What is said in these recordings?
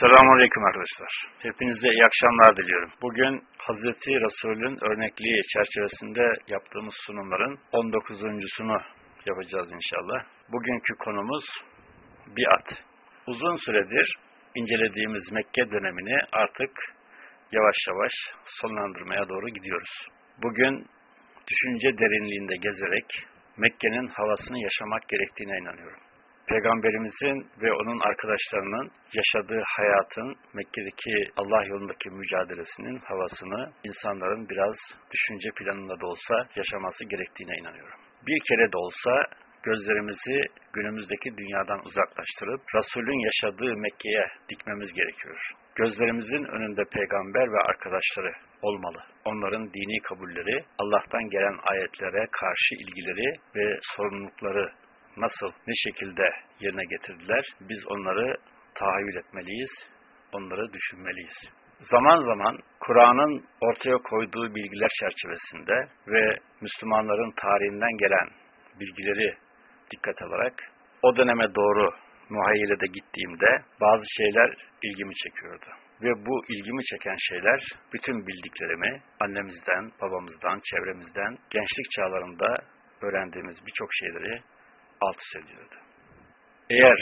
Selamun Aleyküm arkadaşlar. Hepinize iyi akşamlar diliyorum. Bugün Hazreti Resul'ün örnekliği çerçevesinde yaptığımız sunumların 19.sunu yapacağız inşallah. Bugünkü konumuz biat. Uzun süredir incelediğimiz Mekke dönemini artık yavaş yavaş sonlandırmaya doğru gidiyoruz. Bugün düşünce derinliğinde gezerek Mekke'nin havasını yaşamak gerektiğine inanıyorum. Peygamberimizin ve onun arkadaşlarının yaşadığı hayatın Mekke'deki Allah yolundaki mücadelesinin havasını insanların biraz düşünce planında da olsa yaşaması gerektiğine inanıyorum. Bir kere de olsa gözlerimizi günümüzdeki dünyadan uzaklaştırıp Resul'ün yaşadığı Mekke'ye dikmemiz gerekiyor. Gözlerimizin önünde peygamber ve arkadaşları olmalı. Onların dini kabulleri, Allah'tan gelen ayetlere karşı ilgileri ve sorumlulukları nasıl, ne şekilde yerine getirdiler, biz onları tahayyül etmeliyiz, onları düşünmeliyiz. Zaman zaman Kur'an'ın ortaya koyduğu bilgiler çerçevesinde ve Müslümanların tarihinden gelen bilgileri dikkat alarak o döneme doğru muhayyelede gittiğimde bazı şeyler ilgimi çekiyordu. Ve bu ilgimi çeken şeyler bütün bildiklerimi annemizden, babamızdan, çevremizden, gençlik çağlarında öğrendiğimiz birçok şeyleri alt ediyordu. Eğer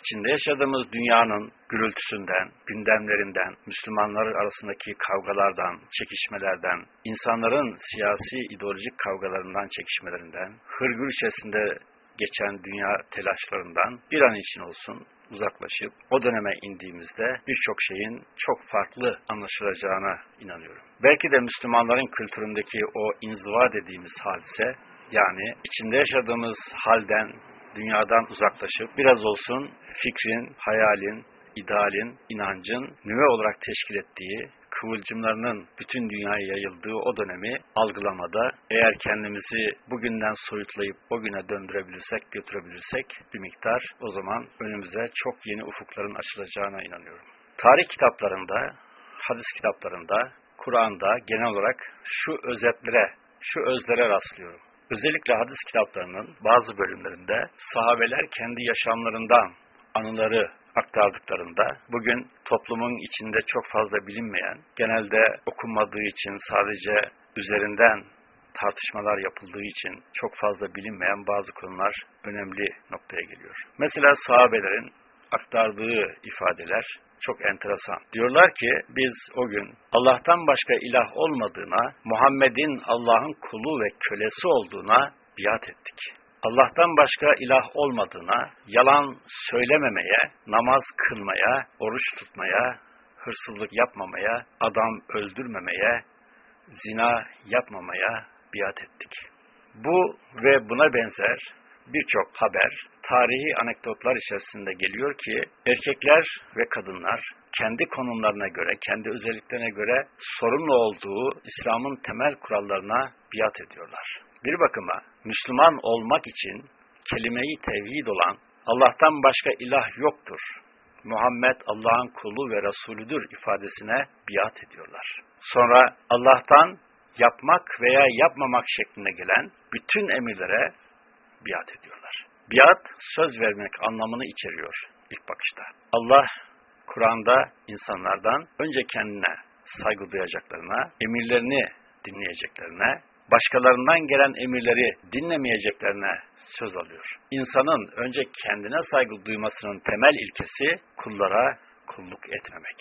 içinde yaşadığımız dünyanın gürültüsünden, gündemlerinden, Müslümanlar arasındaki kavgalardan, çekişmelerden, insanların siyasi ideolojik kavgalarından, çekişmelerinden, hırgür içerisinde geçen dünya telaşlarından bir an için olsun uzaklaşıp o döneme indiğimizde birçok şeyin çok farklı anlaşılacağına inanıyorum. Belki de Müslümanların kültüründeki o inziva dediğimiz hadise yani içinde yaşadığımız halden, dünyadan uzaklaşıp biraz olsun fikrin, hayalin, idealin, inancın nüve olarak teşkil ettiği, kıvılcımlarının bütün dünyaya yayıldığı o dönemi algılamada eğer kendimizi bugünden soyutlayıp o güne döndürebilirsek, götürebilirsek bir miktar o zaman önümüze çok yeni ufukların açılacağına inanıyorum. Tarih kitaplarında, hadis kitaplarında, Kur'an'da genel olarak şu özetlere, şu özlere rastlıyorum. Özellikle hadis kitaplarının bazı bölümlerinde sahabeler kendi yaşamlarından anıları aktardıklarında bugün toplumun içinde çok fazla bilinmeyen, genelde okunmadığı için sadece üzerinden tartışmalar yapıldığı için çok fazla bilinmeyen bazı konular önemli noktaya geliyor. Mesela sahabelerin aktardığı ifadeler çok enteresan. Diyorlar ki biz o gün Allah'tan başka ilah olmadığına, Muhammed'in Allah'ın kulu ve kölesi olduğuna biat ettik. Allah'tan başka ilah olmadığına, yalan söylememeye, namaz kılmaya, oruç tutmaya, hırsızlık yapmamaya, adam öldürmemeye, zina yapmamaya biat ettik. Bu ve buna benzer birçok haber, tarihi anekdotlar içerisinde geliyor ki erkekler ve kadınlar kendi konumlarına göre, kendi özelliklerine göre sorumlu olduğu İslam'ın temel kurallarına biat ediyorlar. Bir bakıma Müslüman olmak için kelimeyi tevhid olan Allah'tan başka ilah yoktur. Muhammed Allah'ın kulu ve Resulüdür ifadesine biat ediyorlar. Sonra Allah'tan yapmak veya yapmamak şeklinde gelen bütün emirlere biat ediyorlar. Biat, söz vermek anlamını içeriyor ilk bakışta. Allah, Kur'an'da insanlardan önce kendine saygı duyacaklarına, emirlerini dinleyeceklerine, başkalarından gelen emirleri dinlemeyeceklerine söz alıyor. İnsanın önce kendine saygı duymasının temel ilkesi kullara kulluk etmemek.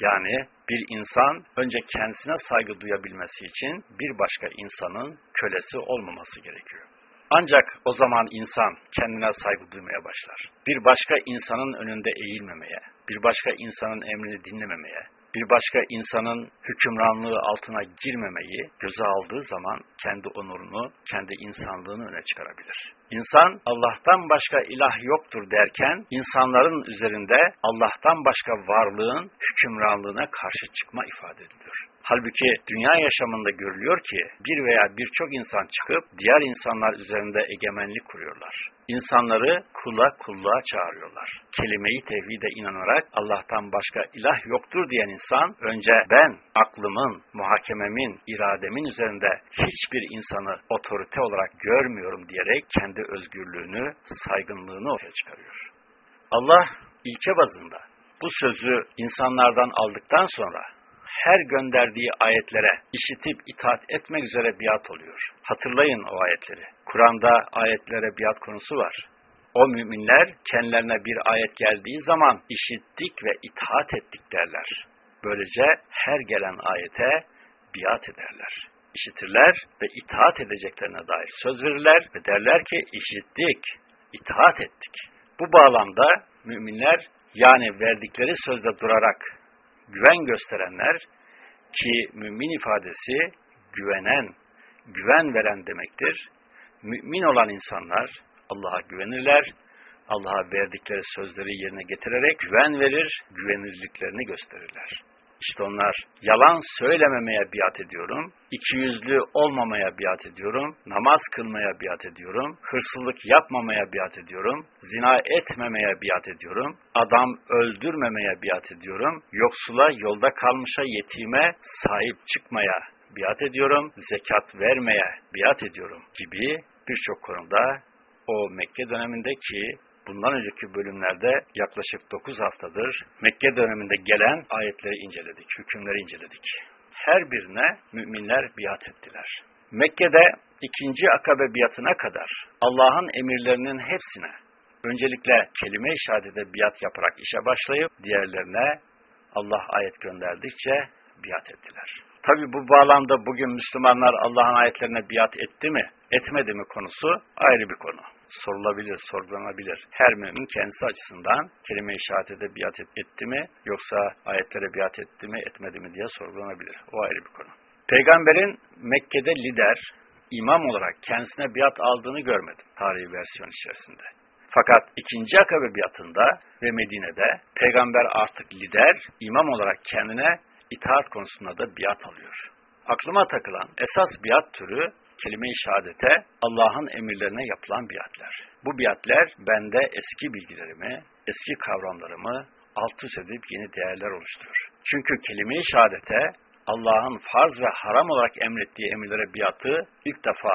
Yani bir insan önce kendisine saygı duyabilmesi için bir başka insanın kölesi olmaması gerekiyor. Ancak o zaman insan kendine saygı duymaya başlar. Bir başka insanın önünde eğilmemeye, bir başka insanın emrini dinlememeye, bir başka insanın hükümranlığı altına girmemeyi göze aldığı zaman kendi onurunu, kendi insanlığını öne çıkarabilir. İnsan Allah'tan başka ilah yoktur derken insanların üzerinde Allah'tan başka varlığın hükümranlığına karşı çıkma ifade ediliyor. Halbuki dünya yaşamında görülüyor ki bir veya birçok insan çıkıp diğer insanlar üzerinde egemenlik kuruyorlar. İnsanları kula kulluğa çağırıyorlar. Kelimeyi tevhide inanarak Allah'tan başka ilah yoktur diyen insan önce ben aklımın, muhakememin, irademin üzerinde hiçbir insanı otorite olarak görmüyorum diyerek kendi özgürlüğünü, saygınlığını ortaya çıkarıyor. Allah ilke bazında bu sözü insanlardan aldıktan sonra her gönderdiği ayetlere işitip itaat etmek üzere biat oluyor. Hatırlayın o ayetleri. Kur'an'da ayetlere biat konusu var. O müminler kendilerine bir ayet geldiği zaman işittik ve itaat ettik derler. Böylece her gelen ayete biat ederler. İşitirler ve itaat edeceklerine dair söz verirler ve derler ki işittik, itaat ettik. Bu bağlamda müminler yani verdikleri sözde durarak güven gösterenler ki mümin ifadesi güvenen, güven veren demektir. Mümin olan insanlar Allah'a güvenirler, Allah'a verdikleri sözleri yerine getirerek güven verir, güvenirliklerini gösterirler. İşte onlar yalan söylememeye biat ediyorum, ikiyüzlü olmamaya biat ediyorum, namaz kılmaya biat ediyorum, hırsızlık yapmamaya biat ediyorum, zina etmemeye biat ediyorum, adam öldürmemeye biat ediyorum, yoksula, yolda kalmışa, yetime sahip çıkmaya biat ediyorum, zekat vermeye biat ediyorum gibi birçok konuda o Mekke döneminde ki bundan önceki bölümlerde yaklaşık 9 haftadır Mekke döneminde gelen ayetleri inceledik, hükümleri inceledik. Her birine müminler biat ettiler. Mekke'de ikinci akabe biatına kadar Allah'ın emirlerinin hepsine öncelikle kelime-i şehadete biat yaparak işe başlayıp diğerlerine Allah ayet gönderdikçe biat ettiler. Tabi bu bağlamda bugün Müslümanlar Allah'ın ayetlerine biat etti mi, etmedi mi konusu ayrı bir konu sorulabilir, sorgulanabilir. Her mümin kendisi açısından kelime-i şehadete biat etti mi yoksa ayetlere biat etti mi etmedi mi diye sorgulanabilir. O ayrı bir konu. Peygamberin Mekke'de lider, imam olarak kendisine biat aldığını görmedim tarihi versiyon içerisinde. Fakat ikinci akabe biatında ve Medine'de peygamber artık lider, imam olarak kendine itaat konusunda da biat alıyor. Aklıma takılan esas biat türü kelime-i şehadete Allah'ın emirlerine yapılan biatler. Bu biatler bende eski bilgilerimi, eski kavramlarımı alt üst edip yeni değerler oluşturur. Çünkü kelime-i şehadete Allah'ın farz ve haram olarak emrettiği emirlere biatı ilk defa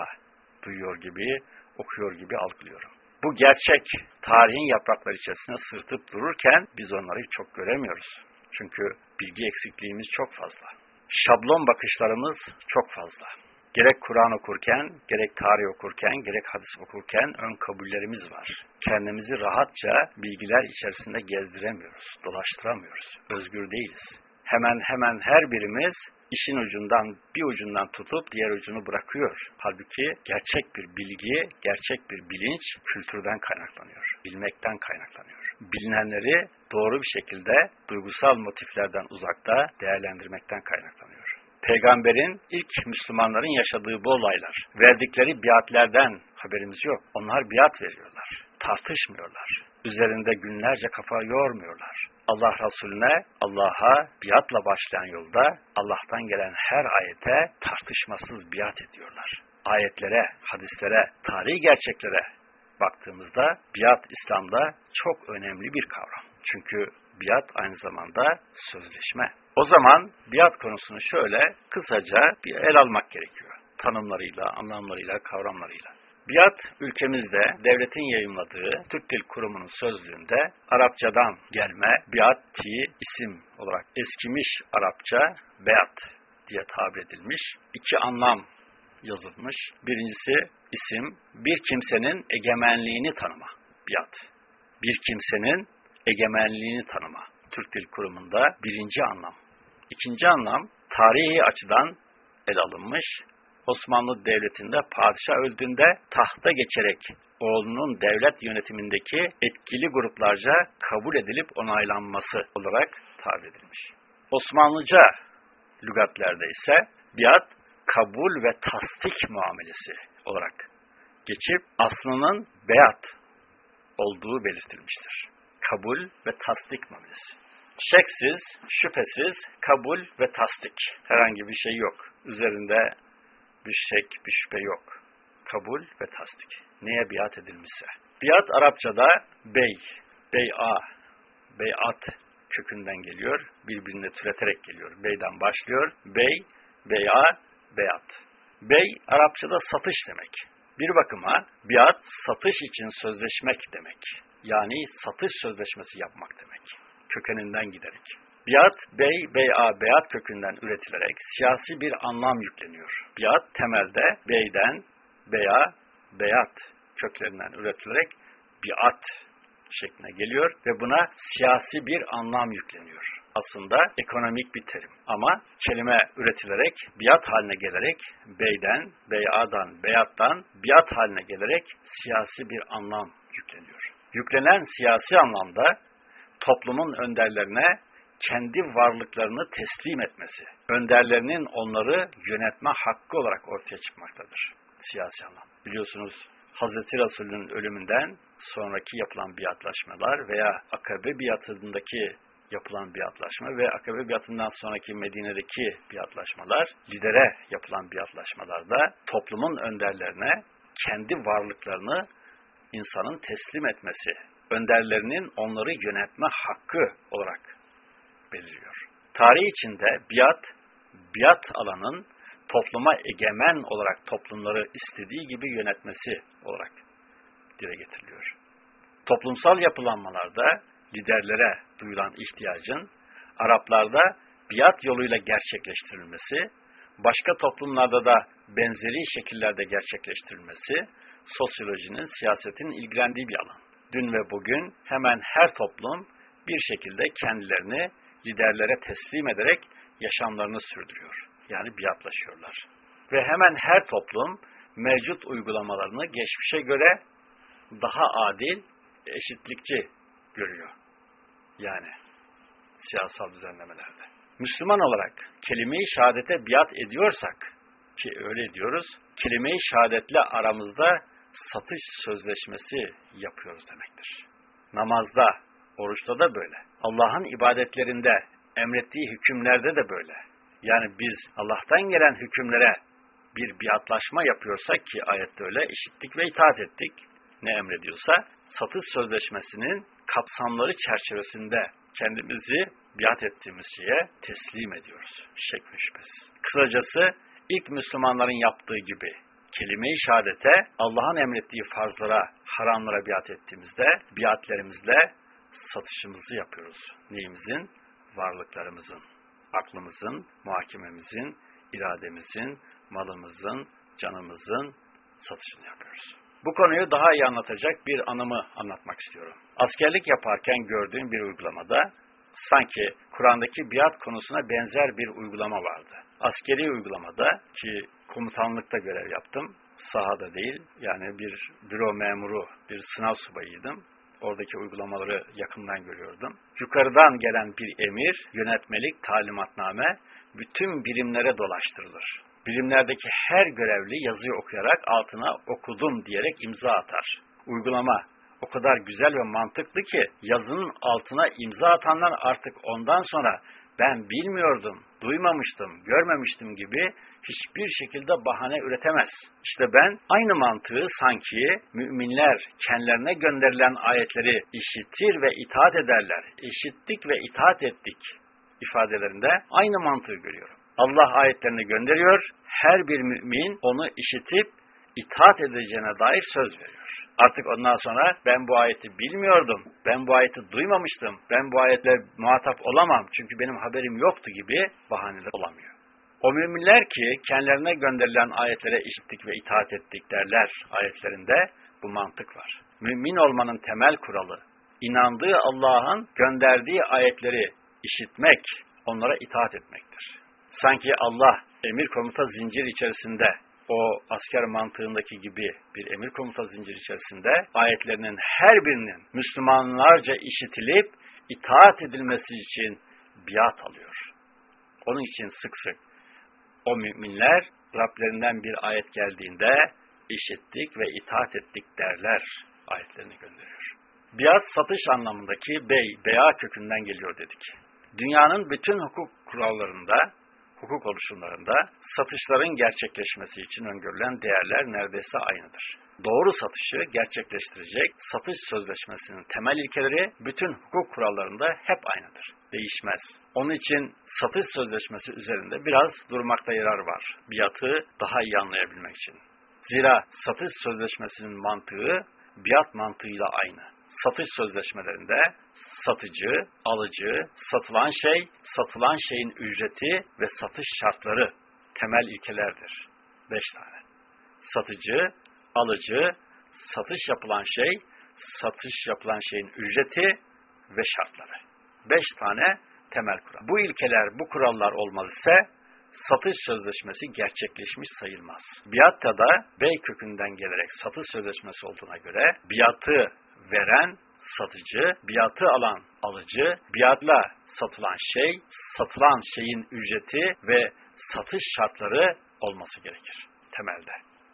duyuyor gibi, okuyor gibi algılıyorum. Bu gerçek tarihin yaprakları içerisinde sırtıp dururken biz onları çok göremiyoruz. Çünkü bilgi eksikliğimiz çok fazla. Şablon bakışlarımız çok fazla. Gerek Kur'an okurken, gerek tarih okurken, gerek hadis okurken ön kabullerimiz var. Kendimizi rahatça bilgiler içerisinde gezdiremiyoruz, dolaştıramıyoruz. Özgür değiliz. Hemen hemen her birimiz işin ucundan, bir ucundan tutup diğer ucunu bırakıyor. Halbuki gerçek bir bilgi, gerçek bir bilinç kültürden kaynaklanıyor, bilmekten kaynaklanıyor. Bilinenleri doğru bir şekilde duygusal motiflerden uzakta değerlendirmekten kaynaklanıyor peygamberin ilk Müslümanların yaşadığı bu olaylar. Verdikleri biatlerden haberimiz yok. Onlar biat veriyorlar. Tartışmıyorlar. Üzerinde günlerce kafa yormuyorlar. Allah Resulüne, Allah'a biatla başlayan yolda Allah'tan gelen her ayete tartışmasız biat ediyorlar. Ayetlere, hadislere, tarihi gerçeklere baktığımızda biat İslam'da çok önemli bir kavram. Çünkü biat aynı zamanda sözleşme. O zaman biat konusunu şöyle kısaca bir el almak gerekiyor. Tanımlarıyla, anlamlarıyla, kavramlarıyla. Biat ülkemizde devletin yayınladığı Türk Dil Kurumu'nun sözlüğünde Arapçadan gelme biat-ti isim olarak eskimiş Arapça beat diye tabir edilmiş. iki anlam yazılmış. Birincisi isim bir kimsenin egemenliğini tanıma. Biat. Bir kimsenin egemenliğini tanıma. Türk Dil Kurumu'nda birinci anlam. İkinci anlam tarihi açıdan el alınmış. Osmanlı Devleti'nde padişah öldüğünde tahta geçerek oğlunun devlet yönetimindeki etkili gruplarca kabul edilip onaylanması olarak tabir edilmiş. Osmanlıca lügatlerde ise biat kabul ve tasdik muamelesi olarak geçip aslının beyat olduğu belirtilmiştir. Kabul ve tasdik muamelesi. Şeksiz, şüphesiz kabul ve tasdik. Herhangi bir şey yok. Üzerinde bir şek, bir şüphe yok. Kabul ve tasdik. Neye biat edilmişse. Biat Arapçada bey, bey'a, beyat kökünden geliyor. Birbirine türeterek geliyor. Beyden başlıyor. Bey, bey'a, beyat. Bey Arapçada satış demek. Bir bakıma biat satış için sözleşmek demek. Yani satış sözleşmesi yapmak demek. Kökeninden giderek. Biat, bey, beya, beyat kökünden üretilerek siyasi bir anlam yükleniyor. Biat temelde beyden, beya, beyat köklerinden üretilerek biat şekline geliyor ve buna siyasi bir anlam yükleniyor. Aslında ekonomik bir terim ama kelime üretilerek, biat haline gelerek, beyden, beyadan, beyattan biat haline gelerek siyasi bir anlam yükleniyor. Yüklenen siyasi anlamda toplumun önderlerine kendi varlıklarını teslim etmesi, önderlerinin onları yönetme hakkı olarak ortaya çıkmaktadır. Siyasi anlam. Biliyorsunuz Hazreti Resulü'nün ölümünden sonraki yapılan biatlaşmalar veya Akabe biatındaki yapılan biatlaşma ve Akabe biatından sonraki Medine'deki biatlaşmalar, lidere yapılan biatlaşmalarda toplumun önderlerine kendi varlıklarını insanın teslim etmesi, önderlerinin onları yönetme hakkı olarak beliriyor. Tarih içinde biat, biat alanın topluma egemen olarak toplumları istediği gibi yönetmesi olarak dile getiriliyor. Toplumsal yapılanmalarda liderlere duyulan ihtiyacın Araplarda biat yoluyla gerçekleştirilmesi, başka toplumlarda da benzeri şekillerde gerçekleştirilmesi sosyolojinin, siyasetin ilgilendiği bir alan. Dün ve bugün hemen her toplum bir şekilde kendilerini liderlere teslim ederek yaşamlarını sürdürüyor. Yani biatlaşıyorlar. Ve hemen her toplum mevcut uygulamalarını geçmişe göre daha adil, eşitlikçi görüyor. Yani siyasal düzenlemelerde. Müslüman olarak kelime-i şehadete biat ediyorsak ki öyle diyoruz, kelime-i şehadetle aramızda satış sözleşmesi yapıyoruz demektir. Namazda, oruçta da böyle. Allah'ın ibadetlerinde, emrettiği hükümlerde de böyle. Yani biz Allah'tan gelen hükümlere bir biatlaşma yapıyorsak ki ayette öyle işittik ve itaat ettik. Ne emrediyorsa satış sözleşmesinin kapsamları çerçevesinde kendimizi biat ettiğimiz şeye teslim ediyoruz. Şek. Kısacası ilk Müslümanların yaptığı gibi kelime-i şehadete Allah'ın emrettiği farzlara, haramlara biat ettiğimizde biatlerimizle satışımızı yapıyoruz. Neyimizin? Varlıklarımızın, aklımızın, muhakememizin, irademizin, malımızın, canımızın satışını yapıyoruz. Bu konuyu daha iyi anlatacak bir anımı anlatmak istiyorum. Askerlik yaparken gördüğüm bir uygulamada sanki Kur'an'daki biat konusuna benzer bir uygulama vardı. Askeri uygulamada ki komutanlıkta görev yaptım, sahada değil yani bir büro memuru, bir sınav subayıydım. Oradaki uygulamaları yakından görüyordum. Yukarıdan gelen bir emir, yönetmelik, talimatname bütün birimlere dolaştırılır bilimlerdeki her görevli yazıyı okuyarak altına okudum diyerek imza atar. Uygulama o kadar güzel ve mantıklı ki yazının altına imza atanlar artık ondan sonra ben bilmiyordum, duymamıştım, görmemiştim gibi hiçbir şekilde bahane üretemez. İşte ben aynı mantığı sanki müminler kendilerine gönderilen ayetleri işitir ve itaat ederler. İşittik ve itaat ettik ifadelerinde aynı mantığı görüyorum. Allah ayetlerini gönderiyor. Her bir mümin onu işitip itaat edeceğine dair söz veriyor. Artık ondan sonra ben bu ayeti bilmiyordum, ben bu ayeti duymamıştım, ben bu ayetle muhatap olamam çünkü benim haberim yoktu gibi bahaneler olamıyor. O müminler ki kendilerine gönderilen ayetlere işittik ve itaat ettik derler ayetlerinde bu mantık var. Mümin olmanın temel kuralı, inandığı Allah'ın gönderdiği ayetleri işitmek, onlara itaat etmektir sanki Allah emir komuta zincir içerisinde o asker mantığındaki gibi bir emir komuta zincir içerisinde ayetlerinin her birinin Müslümanlarca işitilip itaat edilmesi için biat alıyor. Onun için sık sık o müminler Rablerinden bir ayet geldiğinde işittik ve itaat ettik derler ayetlerini gönderiyor. Biat satış anlamındaki bey, beya kökünden geliyor dedik. Dünyanın bütün hukuk kurallarında hukuk oluşumlarında satışların gerçekleşmesi için öngörülen değerler neredeyse aynıdır. Doğru satışı gerçekleştirecek satış sözleşmesinin temel ilkeleri bütün hukuk kurallarında hep aynıdır. Değişmez. Onun için satış sözleşmesi üzerinde biraz durmakta yarar var. Biatı daha iyi anlayabilmek için. Zira satış sözleşmesinin mantığı biat mantığıyla aynı. Satış sözleşmelerinde satıcı, alıcı, satılan şey, satılan şeyin ücreti ve satış şartları temel ilkelerdir. Beş tane. Satıcı, alıcı, satış yapılan şey, satış yapılan şeyin ücreti ve şartları. Beş tane temel kural. Bu ilkeler, bu kurallar olmaz ise satış sözleşmesi gerçekleşmiş sayılmaz. Biatta da bey kökünden gelerek satış sözleşmesi olduğuna göre biatı veren satıcı, biatı alan alıcı, biatla satılan şey, satılan şeyin ücreti ve satış şartları olması gerekir temelde.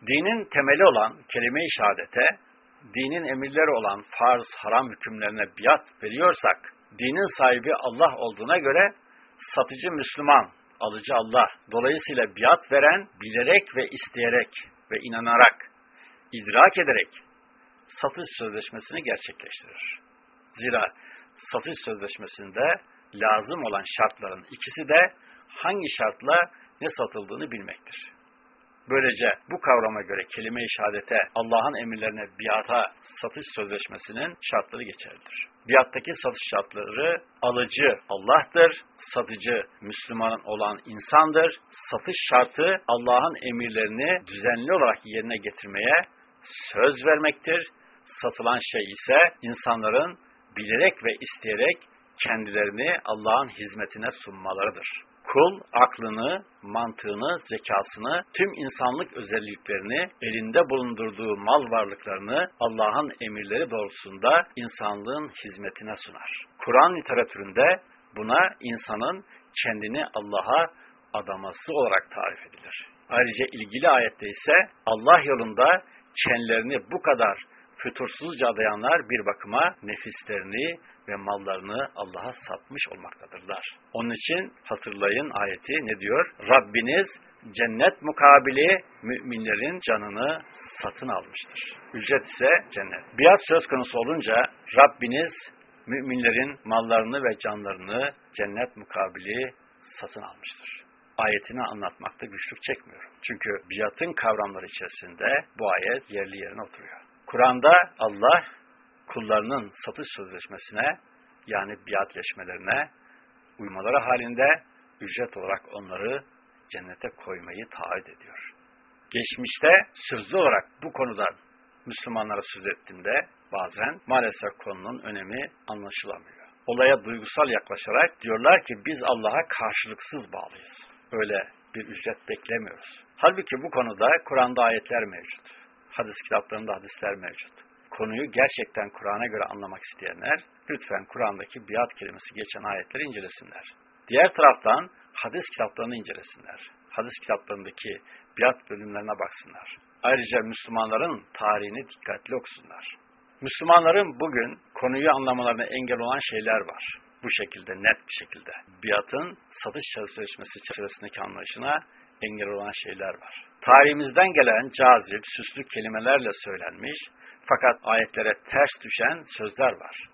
Dinin temeli olan kelime-i şehadete, dinin emirleri olan farz, haram hükümlerine biat veriyorsak, dinin sahibi Allah olduğuna göre satıcı Müslüman, alıcı Allah. Dolayısıyla biat veren bilerek ve isteyerek ve inanarak, idrak ederek satış sözleşmesini gerçekleştirir. Zira satış sözleşmesinde lazım olan şartların ikisi de hangi şartla ne satıldığını bilmektir. Böylece bu kavrama göre kelime-i şehadete, Allah'ın emirlerine biata satış sözleşmesinin şartları geçerlidir. Biattaki satış şartları alıcı Allah'tır, satıcı Müslüman olan insandır. Satış şartı Allah'ın emirlerini düzenli olarak yerine getirmeye söz vermektir. Satılan şey ise insanların bilerek ve isteyerek kendilerini Allah'ın hizmetine sunmalarıdır. Kul aklını, mantığını, zekasını, tüm insanlık özelliklerini, elinde bulundurduğu mal varlıklarını Allah'ın emirleri doğrultusunda insanlığın hizmetine sunar. Kur'an literatüründe buna insanın kendini Allah'a adaması olarak tarif edilir. Ayrıca ilgili ayette ise Allah yolunda kendilerini bu kadar fütursuzca adayanlar bir bakıma nefislerini ve mallarını Allah'a satmış olmaktadırlar. Onun için hatırlayın ayeti ne diyor? Rabbiniz cennet mukabili müminlerin canını satın almıştır. Ücret ise cennet. Biat söz konusu olunca Rabbiniz müminlerin mallarını ve canlarını cennet mukabili satın almıştır. Ayetini anlatmakta güçlük çekmiyorum. Çünkü biatın kavramları içerisinde bu ayet yerli yerine oturuyor. Kur'an'da Allah kullarının satış sözleşmesine yani biatleşmelerine uymaları halinde ücret olarak onları cennete koymayı taahhüt ediyor. Geçmişte sözlü olarak bu konudan Müslümanlara söz ettiğimde bazen maalesef konunun önemi anlaşılamıyor. Olaya duygusal yaklaşarak diyorlar ki biz Allah'a karşılıksız bağlıyız. Öyle bir ücret beklemiyoruz. Halbuki bu konuda Kur'an'da ayetler mevcut. Hadis kitaplarında hadisler mevcut konuyu gerçekten Kur'an'a göre anlamak isteyenler lütfen Kur'an'daki biat kelimesi geçen ayetleri incelesinler. Diğer taraftan hadis kitaplarını incelesinler. Hadis kitaplarındaki biat bölümlerine baksınlar. Ayrıca Müslümanların tarihini dikkatli okusunlar. Müslümanların bugün konuyu anlamalarına engel olan şeyler var. Bu şekilde, net bir şekilde. Biatın satış sözleşmesi çerçevesindeki anlayışına engel olan şeyler var. Tarihimizden gelen cazip, süslü kelimelerle söylenmiş, fakat ayetlere ters düşen sözler var.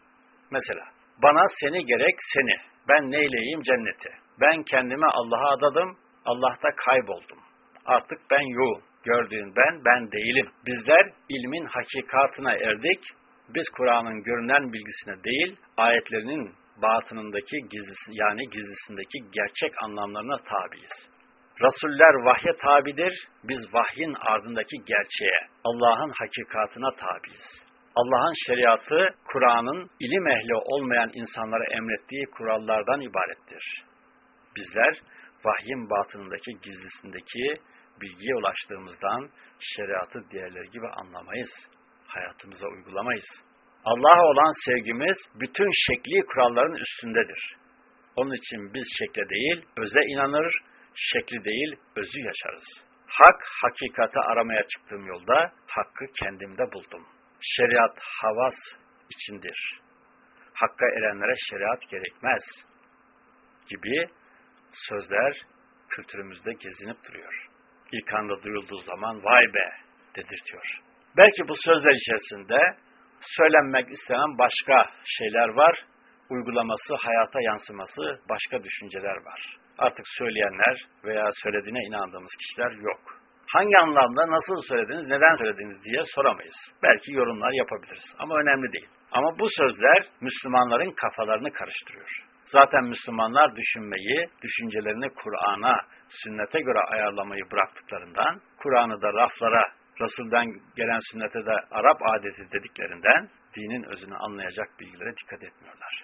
Mesela, bana seni gerek seni, ben neyleyeyim cenneti. Ben kendimi Allah'a adadım, Allah'ta kayboldum. Artık ben yoğum. Gördüğün ben, ben değilim. Bizler ilmin hakikatına erdik. Biz Kur'an'ın görünen bilgisine değil, ayetlerinin batınındaki gizlisi, yani gizlisindeki gerçek anlamlarına tabiiz. Rasuller vahye tabidir, biz vahyin ardındaki gerçeğe, Allah'ın hakikatına tabiiz. Allah'ın şeriatı, Kur'an'ın ilim ehli olmayan insanlara emrettiği kurallardan ibarettir. Bizler vahyin batınındaki gizlisindeki bilgiye ulaştığımızdan şeriatı diğerleri gibi anlamayız, hayatımıza uygulamayız. Allah'a olan sevgimiz bütün şekli kuralların üstündedir. Onun için biz şekle değil, öze inanır, şekli değil, özü yaşarız. Hak, hakikati aramaya çıktığım yolda hakkı kendimde buldum. Şeriat havas içindir. Hakka erenlere şeriat gerekmez gibi sözler kültürümüzde gezinip duruyor. İlk anda duyulduğu zaman vay be dedirtiyor. Belki bu sözler içerisinde söylenmek istenen başka şeyler var, uygulaması, hayata yansıması başka düşünceler var artık söyleyenler veya söylediğine inandığımız kişiler yok. Hangi anlamda, nasıl söylediniz, neden söylediniz diye soramayız. Belki yorumlar yapabiliriz ama önemli değil. Ama bu sözler Müslümanların kafalarını karıştırıyor. Zaten Müslümanlar düşünmeyi, düşüncelerini Kur'an'a, sünnete göre ayarlamayı bıraktıklarından, Kur'an'ı da raflara, Resul'den gelen sünnete de Arap adeti dediklerinden, dinin özünü anlayacak bilgilere dikkat etmiyorlar.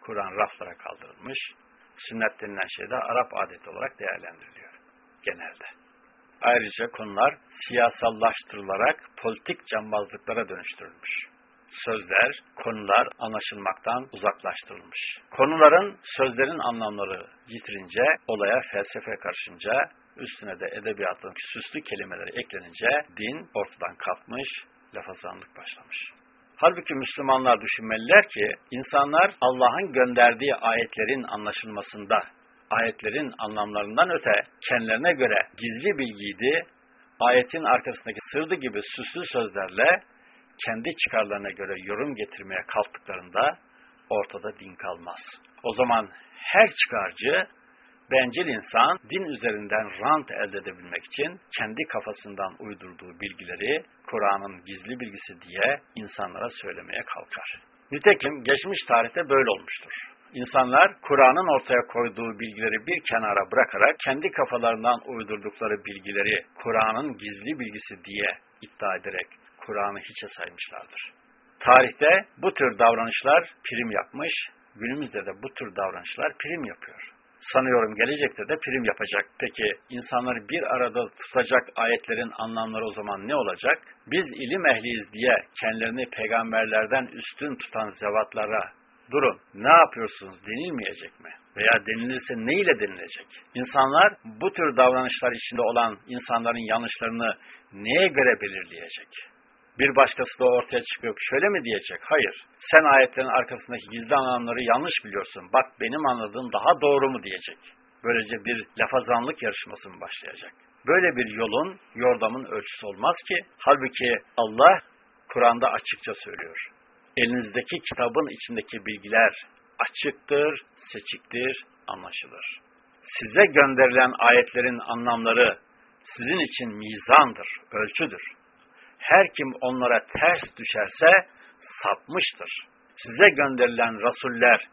Kur'an raflara kaldırılmış, sünnet denilen şey de Arap adeti olarak değerlendiriliyor genelde. Ayrıca konular siyasallaştırılarak politik cambazlıklara dönüştürülmüş. Sözler, konular anlaşılmaktan uzaklaştırılmış. Konuların, sözlerin anlamları yitirince, olaya felsefe karışınca, üstüne de edebiyatın süslü kelimeleri eklenince din ortadan kalkmış, lafazanlık başlamış. Halbuki Müslümanlar düşünmeliler ki insanlar Allah'ın gönderdiği ayetlerin anlaşılmasında, ayetlerin anlamlarından öte kendilerine göre gizli bilgiydi, ayetin arkasındaki sırdı gibi süslü sözlerle kendi çıkarlarına göre yorum getirmeye kalktıklarında ortada din kalmaz. O zaman her çıkarcı bencil insan din üzerinden rant elde edebilmek için kendi kafasından uydurduğu bilgileri Kur'an'ın gizli bilgisi diye insanlara söylemeye kalkar. Nitekim geçmiş tarihte böyle olmuştur. İnsanlar Kur'an'ın ortaya koyduğu bilgileri bir kenara bırakarak kendi kafalarından uydurdukları bilgileri Kur'an'ın gizli bilgisi diye iddia ederek Kur'an'ı hiçe saymışlardır. Tarihte bu tür davranışlar prim yapmış, günümüzde de bu tür davranışlar prim yapıyor. Sanıyorum gelecekte de prim yapacak. Peki insanları bir arada tutacak ayetlerin anlamları o zaman ne olacak? Biz ilim ehliyiz diye kendilerini peygamberlerden üstün tutan zevatlara durun ne yapıyorsunuz denilmeyecek mi? Veya denilirse ne ile denilecek? İnsanlar bu tür davranışlar içinde olan insanların yanlışlarını neye göre belirleyecek? Bir başkası da ortaya çıkıp şöyle mi diyecek? Hayır. Sen ayetlerin arkasındaki gizli anlamları yanlış biliyorsun. Bak benim anladığım daha doğru mu diyecek. Böylece bir lafazanlık yarışması mı başlayacak? Böyle bir yolun, yordamın ölçüsü olmaz ki. Halbuki Allah Kur'an'da açıkça söylüyor. Elinizdeki kitabın içindeki bilgiler açıktır, seçiktir, anlaşılır. Size gönderilen ayetlerin anlamları sizin için mizandır, ölçüdür. Her kim onlara ters düşerse sapmıştır. Size gönderilen rasuller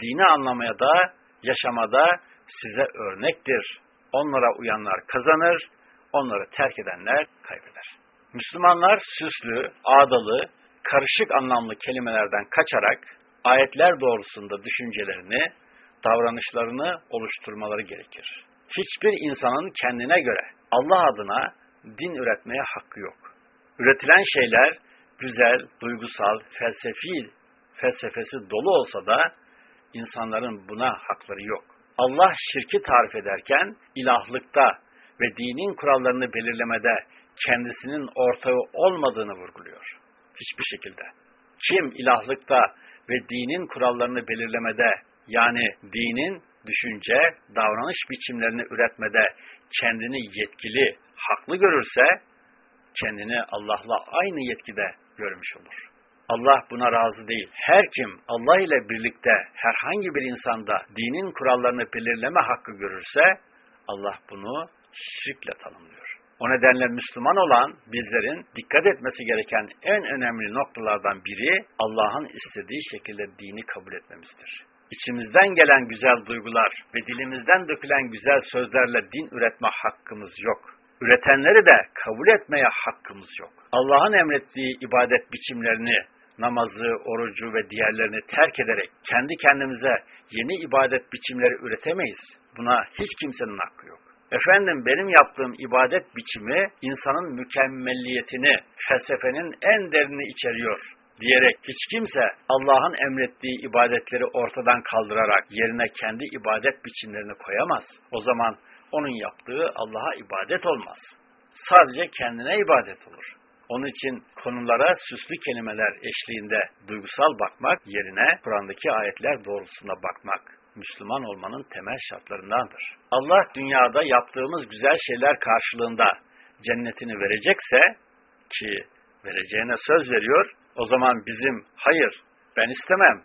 dini anlamaya da yaşamada size örnektir. Onlara uyanlar kazanır, onları terk edenler kaybeder. Müslümanlar süslü, ağdalı, karışık anlamlı kelimelerden kaçarak ayetler doğrusunda düşüncelerini, davranışlarını oluşturmaları gerekir. Hiçbir insanın kendine göre Allah adına din üretmeye hakkı yok. Üretilen şeyler güzel, duygusal, felsefi, felsefesi dolu olsa da insanların buna hakları yok. Allah şirki tarif ederken ilahlıkta ve dinin kurallarını belirlemede kendisinin ortağı olmadığını vurguluyor. Hiçbir şekilde. Kim ilahlıkta ve dinin kurallarını belirlemede yani dinin düşünce, davranış biçimlerini üretmede kendini yetkili, haklı görürse kendini Allah'la aynı yetkide görmüş olur. Allah buna razı değil. Her kim Allah ile birlikte herhangi bir insanda dinin kurallarını belirleme hakkı görürse Allah bunu şirkle tanımlıyor. O nedenle Müslüman olan bizlerin dikkat etmesi gereken en önemli noktalardan biri Allah'ın istediği şekilde dini kabul etmemizdir. İçimizden gelen güzel duygular ve dilimizden dökülen güzel sözlerle din üretme hakkımız yok üretenleri de kabul etmeye hakkımız yok. Allah'ın emrettiği ibadet biçimlerini, namazı, orucu ve diğerlerini terk ederek kendi kendimize yeni ibadet biçimleri üretemeyiz. Buna hiç kimsenin hakkı yok. Efendim benim yaptığım ibadet biçimi insanın mükemmelliyetini, felsefenin en derini içeriyor diyerek hiç kimse Allah'ın emrettiği ibadetleri ortadan kaldırarak yerine kendi ibadet biçimlerini koyamaz. O zaman onun yaptığı Allah'a ibadet olmaz. Sadece kendine ibadet olur. Onun için konulara süslü kelimeler eşliğinde duygusal bakmak yerine Kur'an'daki ayetler doğrultusunda bakmak Müslüman olmanın temel şartlarındandır. Allah dünyada yaptığımız güzel şeyler karşılığında cennetini verecekse ki vereceğine söz veriyor, o zaman bizim hayır ben istemem,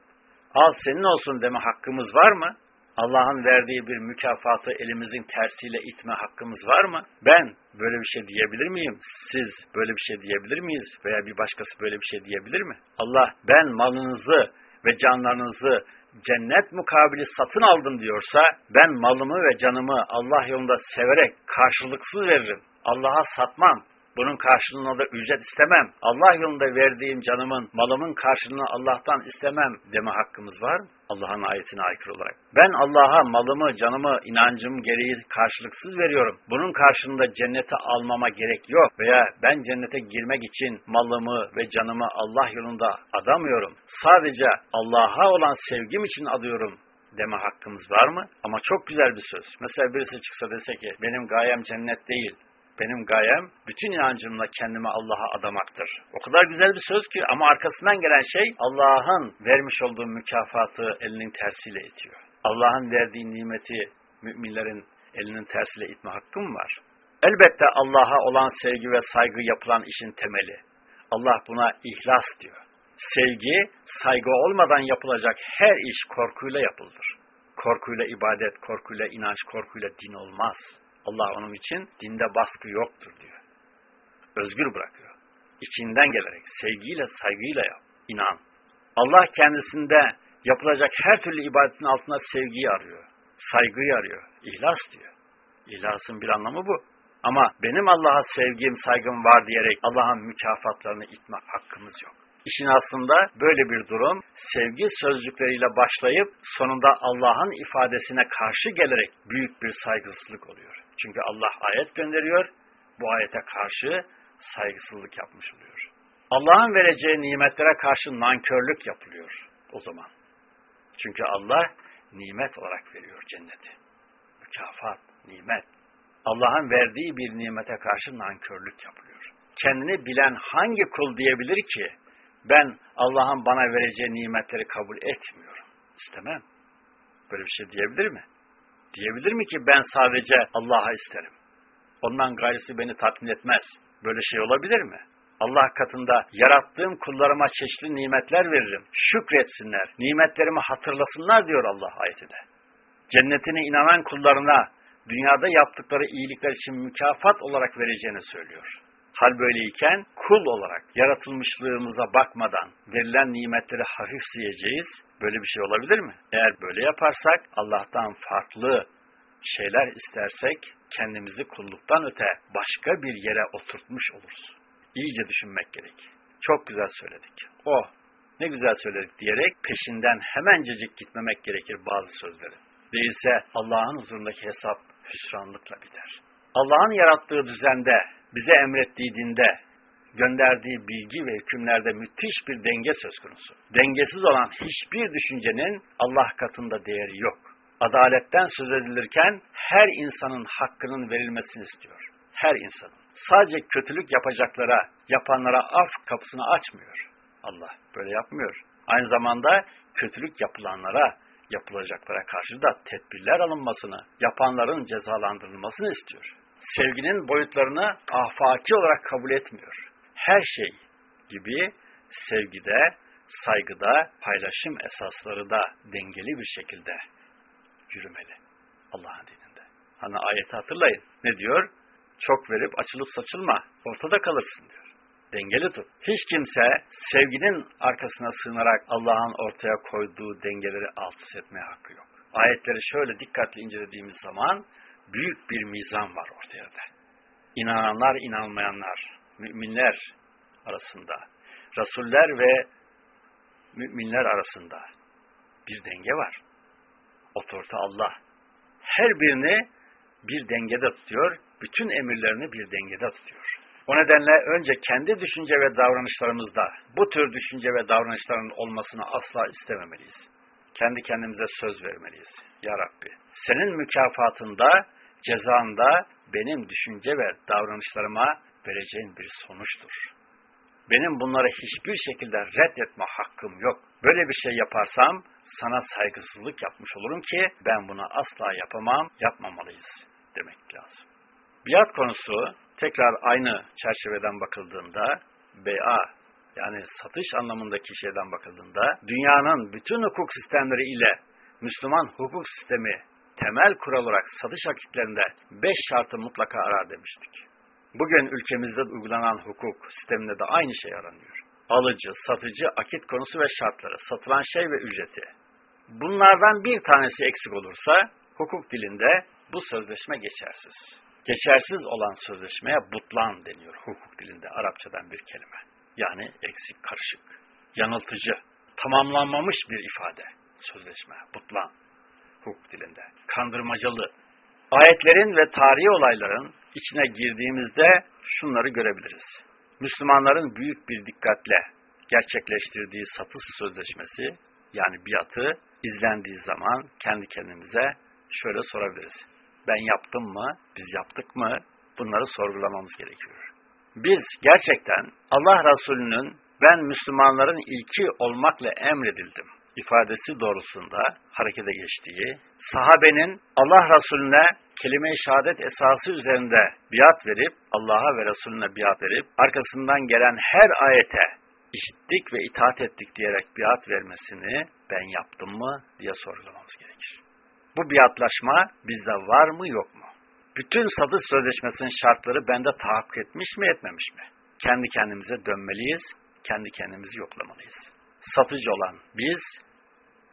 al senin olsun deme hakkımız var mı? Allah'ın verdiği bir mükafatı elimizin tersiyle itme hakkımız var mı? Ben böyle bir şey diyebilir miyim? Siz böyle bir şey diyebilir miyiz? Veya bir başkası böyle bir şey diyebilir mi? Allah ben malınızı ve canlarınızı cennet mukabili satın aldım diyorsa ben malımı ve canımı Allah yolunda severek karşılıksız veririm. Allah'a satmam. Bunun karşılığında da ücret istemem. Allah yolunda verdiğim canımın, malımın karşılığını Allah'tan istemem deme hakkımız var mı? Allah'ın ayetine aykırı olarak. Ben Allah'a malımı, canımı, inancım gereği karşılıksız veriyorum. Bunun karşılığında cennete almama gerek yok. Veya ben cennete girmek için malımı ve canımı Allah yolunda adamıyorum. Sadece Allah'a olan sevgim için adıyorum deme hakkımız var mı? Ama çok güzel bir söz. Mesela birisi çıksa dese ki benim gayem cennet değil, benim gayem bütün inancımla kendimi Allah'a adamaktır. O kadar güzel bir söz ki ama arkasından gelen şey Allah'ın vermiş olduğu mükafatı elinin tersiyle itiyor. Allah'ın verdiği nimeti müminlerin elinin tersiyle itme hakkı mı var? Elbette Allah'a olan sevgi ve saygı yapılan işin temeli. Allah buna ihlas diyor. Sevgi, saygı olmadan yapılacak her iş korkuyla yapılır. Korkuyla ibadet, korkuyla inanç, korkuyla din olmaz. Allah onun için dinde baskı yoktur diyor. Özgür bırakıyor. İçinden gelerek, sevgiyle, saygıyla yap, inan. Allah kendisinde yapılacak her türlü ibadetin altına sevgiyi arıyor. Saygıyı arıyor. İhlas diyor. İhlasın bir anlamı bu. Ama benim Allah'a sevgim, saygım var diyerek Allah'ın mükafatlarını itme hakkımız yok. İşin aslında böyle bir durum, sevgi sözcükleriyle başlayıp sonunda Allah'ın ifadesine karşı gelerek büyük bir saygısızlık oluyor. Çünkü Allah ayet gönderiyor, bu ayete karşı saygısızlık yapmış oluyor. Allah'ın vereceği nimetlere karşı nankörlük yapılıyor o zaman. Çünkü Allah nimet olarak veriyor cenneti. Mükafat, nimet. Allah'ın verdiği bir nimete karşı nankörlük yapılıyor. Kendini bilen hangi kul diyebilir ki ben Allah'ın bana vereceği nimetleri kabul etmiyorum. İstemem. Böyle bir şey diyebilir mi? Diyebilir mi ki ben sadece Allah'a isterim? Ondan gayrısı beni tatmin etmez. Böyle şey olabilir mi? Allah katında yarattığım kullarıma çeşitli nimetler veririm. Şükretsinler, nimetlerimi hatırlasınlar diyor Allah ayetinde. Cennetine inanan kullarına dünyada yaptıkları iyilikler için mükafat olarak vereceğini söylüyor. Hal böyleyken kul olarak yaratılmışlığımıza bakmadan verilen nimetleri hafifleyeceğiz. Böyle bir şey olabilir mi? Eğer böyle yaparsak Allah'tan farklı şeyler istersek kendimizi kulluktan öte başka bir yere oturtmuş oluruz. İyice düşünmek gerek. Çok güzel söyledik. Oh ne güzel söyledik diyerek peşinden hemencecik gitmemek gerekir bazı sözlerin. Değilse Allah'ın huzurundaki hesap hüsranlıkla biter. Allah'ın yarattığı düzende, bize emrettiği dinde, gönderdiği bilgi ve hükümlerde müthiş bir denge söz konusu. Dengesiz olan hiçbir düşüncenin Allah katında değeri yok. Adaletten söz edilirken her insanın hakkının verilmesini istiyor. Her insanın. Sadece kötülük yapacaklara, yapanlara af kapısını açmıyor. Allah böyle yapmıyor. Aynı zamanda kötülük yapılanlara, yapılacaklara karşı da tedbirler alınmasını, yapanların cezalandırılmasını istiyor. Sevginin boyutlarını afaki olarak kabul etmiyor. Her şey gibi sevgide, saygıda, paylaşım esasları da dengeli bir şekilde yürümeli Allah'ın dininde. Hani ayeti hatırlayın. Ne diyor? Çok verip açılıp saçılma. Ortada kalırsın diyor. Dengeli tut. Hiç kimse sevginin arkasına sığınarak Allah'ın ortaya koyduğu dengeleri alt üst etmeye hakkı yok. Ayetleri şöyle dikkatli incelediğimiz zaman büyük bir mizan var ortaya da. İnananlar, inanmayanlar, müminler arasında, rasuller ve müminler arasında bir denge var. Otorite Allah. Her birini bir dengede tutuyor, bütün emirlerini bir dengede tutuyor. O nedenle önce kendi düşünce ve davranışlarımızda bu tür düşünce ve davranışların olmasını asla istememeliyiz. Kendi kendimize söz vermeliyiz. Ya Rabbi, senin mükafatında, cezanda benim düşünce ve davranışlarıma vereceğin bir sonuçtur. Benim bunları hiçbir şekilde reddetme hakkım yok. Böyle bir şey yaparsam sana saygısızlık yapmış olurum ki ben bunu asla yapamam, yapmamalıyız demek lazım. Biat konusu tekrar aynı çerçeveden bakıldığında BA yani satış anlamındaki şeyden bakıldığında dünyanın bütün hukuk sistemleri ile Müslüman hukuk sistemi temel kural olarak satış akitlerinde beş şartı mutlaka arar demiştik. Bugün ülkemizde uygulanan hukuk sisteminde de aynı şey aranıyor. Alıcı, satıcı, akit konusu ve şartları, satılan şey ve ücreti. Bunlardan bir tanesi eksik olursa hukuk dilinde bu sözleşme geçersiz. Geçersiz olan sözleşmeye butlan deniyor hukuk dilinde Arapçadan bir kelime. Yani eksik, karışık, yanıltıcı, tamamlanmamış bir ifade sözleşme, butlan hukuk dilinde. Kandırmacalı. Ayetlerin ve tarihi olayların içine girdiğimizde şunları görebiliriz. Müslümanların büyük bir dikkatle gerçekleştirdiği satış sözleşmesi yani biatı izlendiği zaman kendi kendimize şöyle sorabiliriz. Ben yaptım mı? Biz yaptık mı? Bunları sorgulamamız gerekiyor. Biz gerçekten Allah Resulü'nün ben Müslümanların ilki olmakla emredildim ifadesi doğrusunda harekete geçtiği, sahabenin Allah Resulüne kelime-i şehadet esası üzerinde biat verip, Allah'a ve Resulüne biat verip, arkasından gelen her ayete işittik ve itaat ettik diyerek biat vermesini ben yaptım mı diye sorgulamamız gerekir. Bu biatlaşma bizde var mı yok mu? Bütün satış sözleşmesinin şartları bende tahakkuk etmiş mi etmemiş mi? Kendi kendimize dönmeliyiz, kendi kendimizi yoklamalıyız. Satıcı olan biz,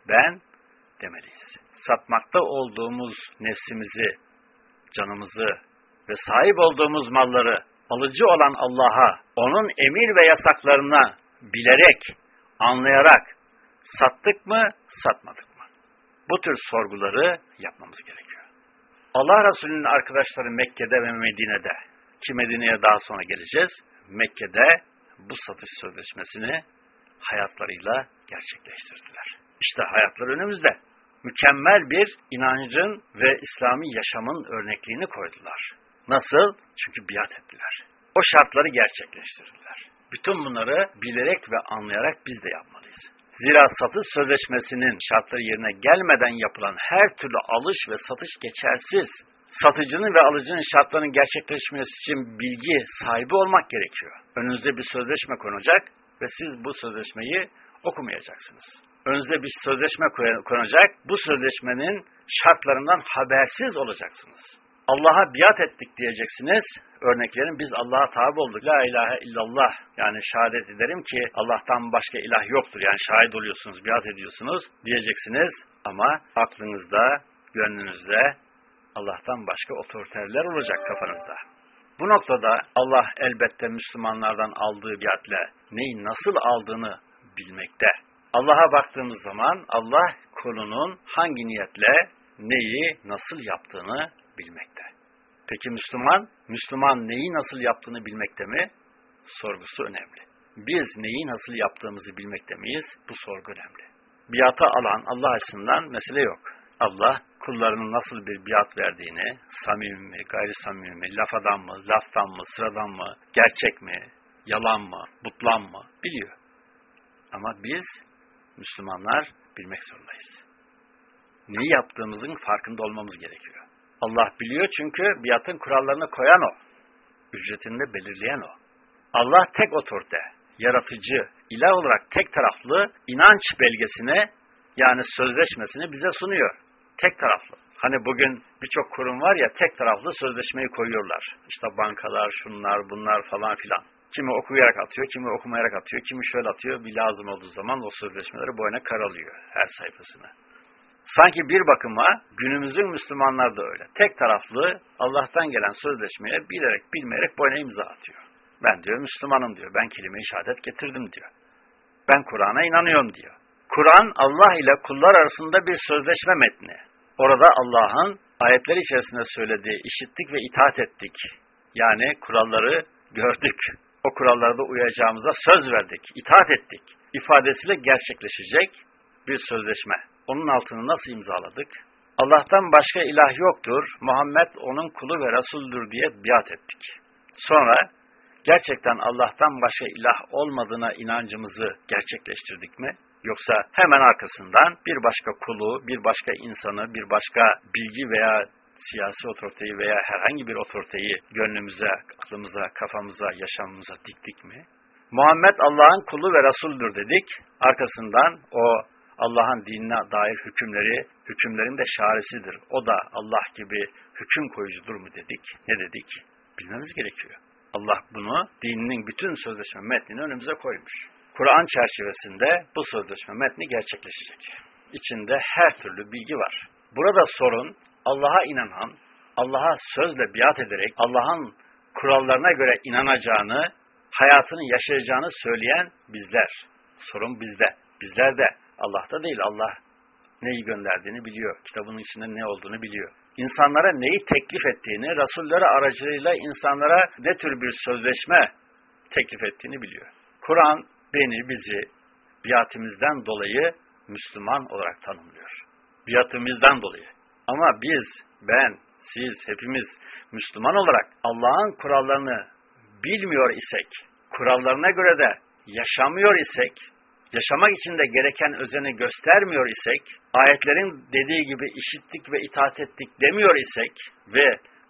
ben demeliyiz. Satmakta olduğumuz nefsimizi, canımızı ve sahip olduğumuz malları alıcı olan Allah'a, onun emir ve yasaklarına bilerek, anlayarak sattık mı, satmadık mı? Bu tür sorguları yapmamız gerekiyor. Allah Resulü'nün arkadaşları Mekke'de ve Medine'de, ki Medine'ye daha sonra geleceğiz, Mekke'de bu satış sözleşmesini hayatlarıyla gerçekleştirdiler. İşte hayatlar önümüzde. Mükemmel bir inancın ve İslami yaşamın örnekliğini koydular. Nasıl? Çünkü biat ettiler. O şartları gerçekleştirdiler. Bütün bunları bilerek ve anlayarak biz de yapmalıyız. Zira satış sözleşmesinin şartları yerine gelmeden yapılan her türlü alış ve satış geçersiz. Satıcının ve alıcının şartlarının gerçekleşmesi için bilgi sahibi olmak gerekiyor. Önünüze bir sözleşme konacak ve siz bu sözleşmeyi okumayacaksınız. Önünüze bir sözleşme konacak, bu sözleşmenin şartlarından habersiz olacaksınız. Allah'a biat ettik diyeceksiniz. Örneklerin biz Allah'a tabi olduk. La ilahe illallah. Yani şehadet ederim ki Allah'tan başka ilah yoktur. Yani şahit oluyorsunuz, biat ediyorsunuz diyeceksiniz. Ama aklınızda, gönlünüzde Allah'tan başka otoriterler olacak kafanızda. Bu noktada Allah elbette Müslümanlardan aldığı biatle neyi nasıl aldığını bilmekte. Allah'a baktığımız zaman Allah kulunun hangi niyetle neyi nasıl yaptığını bilmekte. Peki Müslüman, Müslüman neyi nasıl yaptığını bilmekte mi? Sorgusu önemli. Biz neyi nasıl yaptığımızı bilmekte miyiz? Bu sorgu önemli. Biata alan Allah açısından mesele yok. Allah kullarının nasıl bir biat verdiğini, samimi mi, gayri samimi mi, lafadan mı, laftan mı, sıradan mı, gerçek mi, yalan mı, butlan mı biliyor. Ama biz Müslümanlar bilmek zorundayız. Neyi yaptığımızın farkında olmamız gerekiyor. Allah biliyor çünkü biatın kurallarını koyan o. Ücretini de belirleyen o. Allah tek otorite, yaratıcı, ilah olarak tek taraflı inanç belgesini yani sözleşmesini bize sunuyor. Tek taraflı. Hani bugün birçok kurum var ya tek taraflı sözleşmeyi koyuyorlar. İşte bankalar, şunlar, bunlar falan filan. Kimi okuyarak atıyor, kimi okumayarak atıyor, kimi şöyle atıyor. Bir lazım olduğu zaman o sözleşmeleri boyuna karalıyor her sayfasını. Sanki bir bakıma günümüzün Müslümanlar da öyle. Tek taraflı Allah'tan gelen sözleşmeye bilerek bilmeyerek boyuna imza atıyor. Ben diyor Müslümanım diyor. Ben kelime-i şehadet getirdim diyor. Ben Kur'an'a inanıyorum diyor. Kur'an Allah ile kullar arasında bir sözleşme metni. Orada Allah'ın ayetler içerisinde söylediği işittik ve itaat ettik. Yani kuralları gördük. O kurallarda uyacağımıza söz verdik, itaat ettik. ifadesiyle gerçekleşecek bir sözleşme. Onun altını nasıl imzaladık? Allah'tan başka ilah yoktur, Muhammed onun kulu ve Resul'dür diye biat ettik. Sonra gerçekten Allah'tan başka ilah olmadığına inancımızı gerçekleştirdik mi? Yoksa hemen arkasından bir başka kulu, bir başka insanı, bir başka bilgi veya siyasi otoriteyi veya herhangi bir otoriteyi gönlümüze, aklımıza, kafamıza, yaşamımıza diktik mi? Muhammed Allah'ın kulu ve Resul'dür dedik. Arkasından o Allah'ın dinine dair hükümleri, hükümlerin de şarisidir. O da Allah gibi hüküm koyucudur mu dedik? Ne dedik? Bilmemiz gerekiyor. Allah bunu dininin bütün sözleşme metnini önümüze koymuş. Kur'an çerçevesinde bu sözleşme metni gerçekleşecek. İçinde her türlü bilgi var. Burada sorun Allah'a inanan, Allah'a sözle biat ederek Allah'ın kurallarına göre inanacağını, hayatını yaşayacağını söyleyen bizler. Sorun bizde. Bizler de Allah'ta değil. Allah neyi gönderdiğini biliyor. Kitabının içinde ne olduğunu biliyor. İnsanlara neyi teklif ettiğini, Resulleri aracılığıyla insanlara ne tür bir sözleşme teklif ettiğini biliyor. Kur'an beni, bizi biatimizden dolayı Müslüman olarak tanımlıyor. Biatımızdan dolayı. Ama biz, ben, siz, hepimiz Müslüman olarak Allah'ın kurallarını bilmiyor isek, kurallarına göre de yaşamıyor isek, yaşamak için de gereken özeni göstermiyor isek, ayetlerin dediği gibi işittik ve itaat ettik demiyor isek ve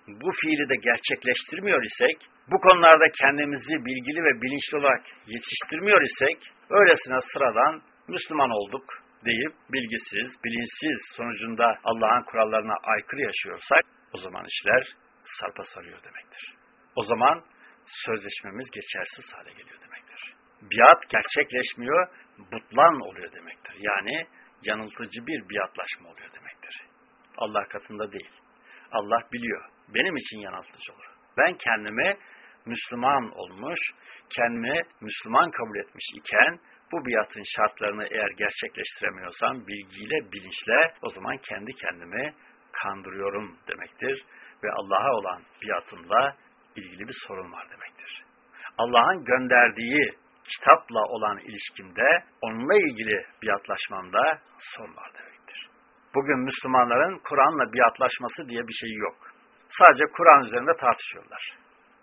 bu fiili de gerçekleştirmiyor isek, bu konularda kendimizi bilgili ve bilinçli olarak yetiştirmiyor isek, öylesine sıradan Müslüman olduk deyip bilgisiz, bilinçsiz sonucunda Allah'ın kurallarına aykırı yaşıyorsak, o zaman işler sarpa sarıyor demektir. O zaman sözleşmemiz geçersiz hale geliyor demektir. Biat gerçekleşmiyor, butlan oluyor demektir. Yani yanıltıcı bir biatlaşma oluyor demektir. Allah katında değil. Allah biliyor. Benim için yanıltıcı olur. Ben kendimi Müslüman olmuş, kendimi Müslüman kabul etmiş iken bu biatın şartlarını eğer gerçekleştiremiyorsam bilgiyle, bilinçle o zaman kendi kendimi kandırıyorum demektir. Ve Allah'a olan biatımla ilgili bir sorun var demektir. Allah'ın gönderdiği kitapla olan ilişkimde, onunla ilgili biatlaşmamda sorun var demektir. Bugün Müslümanların Kur'an'la biatlaşması diye bir şey yok. Sadece Kur'an üzerinde tartışıyorlar.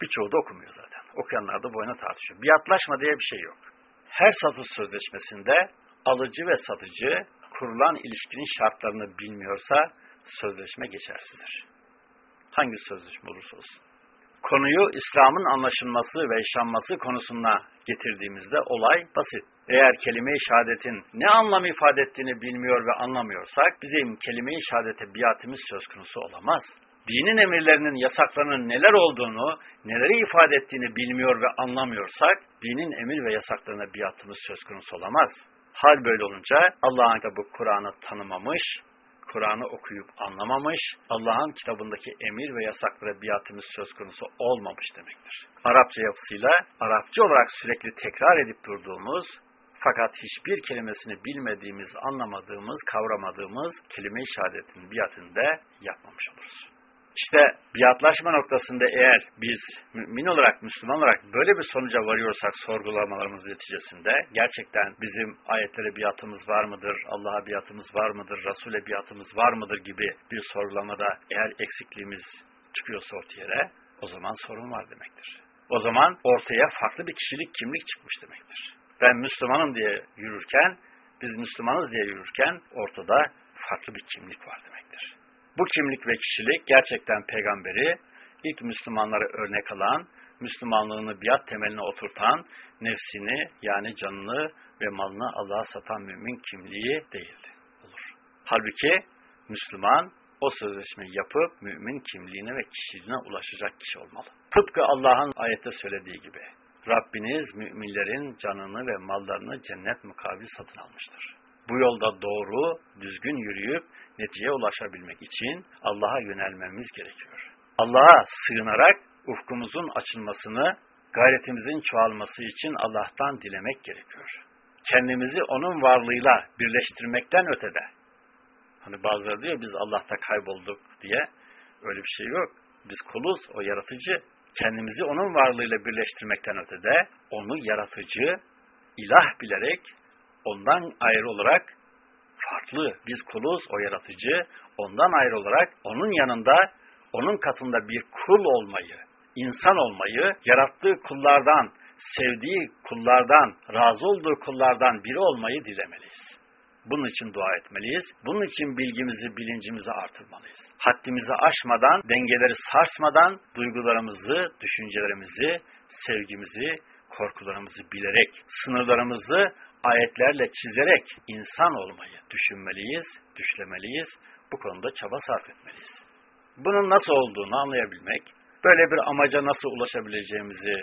Birçoğu da okumuyor zaten. Okuyanlar da boyuna tartışıyor. Biatlaşma diye bir şey yok. Her satış sözleşmesinde alıcı ve satıcı kurulan ilişkinin şartlarını bilmiyorsa sözleşme geçersizdir. Hangi sözleşme olursa olsun. Konuyu İslam'ın anlaşılması ve yaşanması konusuna getirdiğimizde olay basit. Eğer kelime-i şehadetin ne anlam ifade ettiğini bilmiyor ve anlamıyorsak bizim kelime-i şehadete biatimiz söz konusu olamaz. Dinin emirlerinin, yasaklarının neler olduğunu, neleri ifade ettiğini bilmiyor ve anlamıyorsak dinin emir ve yasaklarına biatımız söz konusu olamaz. Hal böyle olunca Allah'ın kitabı Kur'an'ı tanımamış, Kur'an'ı okuyup anlamamış, Allah'ın kitabındaki emir ve yasaklara biatimiz söz konusu olmamış demektir. Arapça yapısıyla Arapça olarak sürekli tekrar edip durduğumuz fakat hiçbir kelimesini bilmediğimiz, anlamadığımız, kavramadığımız kelime-i şehadetin biatinde yapmamış oluruz. İşte biatlaşma noktasında eğer biz mümin olarak, Müslüman olarak böyle bir sonuca varıyorsak sorgulamalarımız neticesinde gerçekten bizim ayetlere biatımız var mıdır, Allah'a biatımız var mıdır, Resul'e biatımız var mıdır gibi bir sorgulamada eğer eksikliğimiz çıkıyorsa ortaya o zaman sorun var demektir. O zaman ortaya farklı bir kişilik, kimlik çıkmış demektir. Ben Müslümanım diye yürürken, biz Müslümanız diye yürürken ortada farklı bir kimlik var demektir. Bu kimlik ve kişilik gerçekten peygamberi ilk Müslümanlara örnek alan, Müslümanlığını biat temeline oturtan, nefsini yani canını ve malını Allah'a satan mümin kimliği değildi. Olur. Halbuki Müslüman o sözleşmeyi yapıp mümin kimliğine ve kişiliğine ulaşacak kişi olmalı. Tıpkı Allah'ın ayette söylediği gibi Rabbiniz müminlerin canını ve mallarını cennet mukabil satın almıştır. Bu yolda doğru, düzgün yürüyüp neticeye ulaşabilmek için Allah'a yönelmemiz gerekiyor. Allah'a sığınarak ufkumuzun açılmasını, gayretimizin çoğalması için Allah'tan dilemek gerekiyor. Kendimizi O'nun varlığıyla birleştirmekten ötede. Hani bazıları diyor biz Allah'ta kaybolduk diye. Öyle bir şey yok. Biz kuluz, O yaratıcı. Kendimizi O'nun varlığıyla birleştirmekten ötede, O'nu yaratıcı, ilah bilerek, Ondan ayrı olarak farklı. Biz kuluz, o yaratıcı. Ondan ayrı olarak onun yanında, onun katında bir kul olmayı, insan olmayı, yarattığı kullardan, sevdiği kullardan, razı olduğu kullardan biri olmayı dilemeliyiz. Bunun için dua etmeliyiz. Bunun için bilgimizi, bilincimizi artırmalıyız. Haddimizi aşmadan, dengeleri sarsmadan duygularımızı, düşüncelerimizi, sevgimizi, korkularımızı bilerek, sınırlarımızı ayetlerle çizerek insan olmayı düşünmeliyiz, düşlemeliyiz. Bu konuda çaba sarf etmeliyiz. Bunun nasıl olduğunu anlayabilmek, böyle bir amaca nasıl ulaşabileceğimizi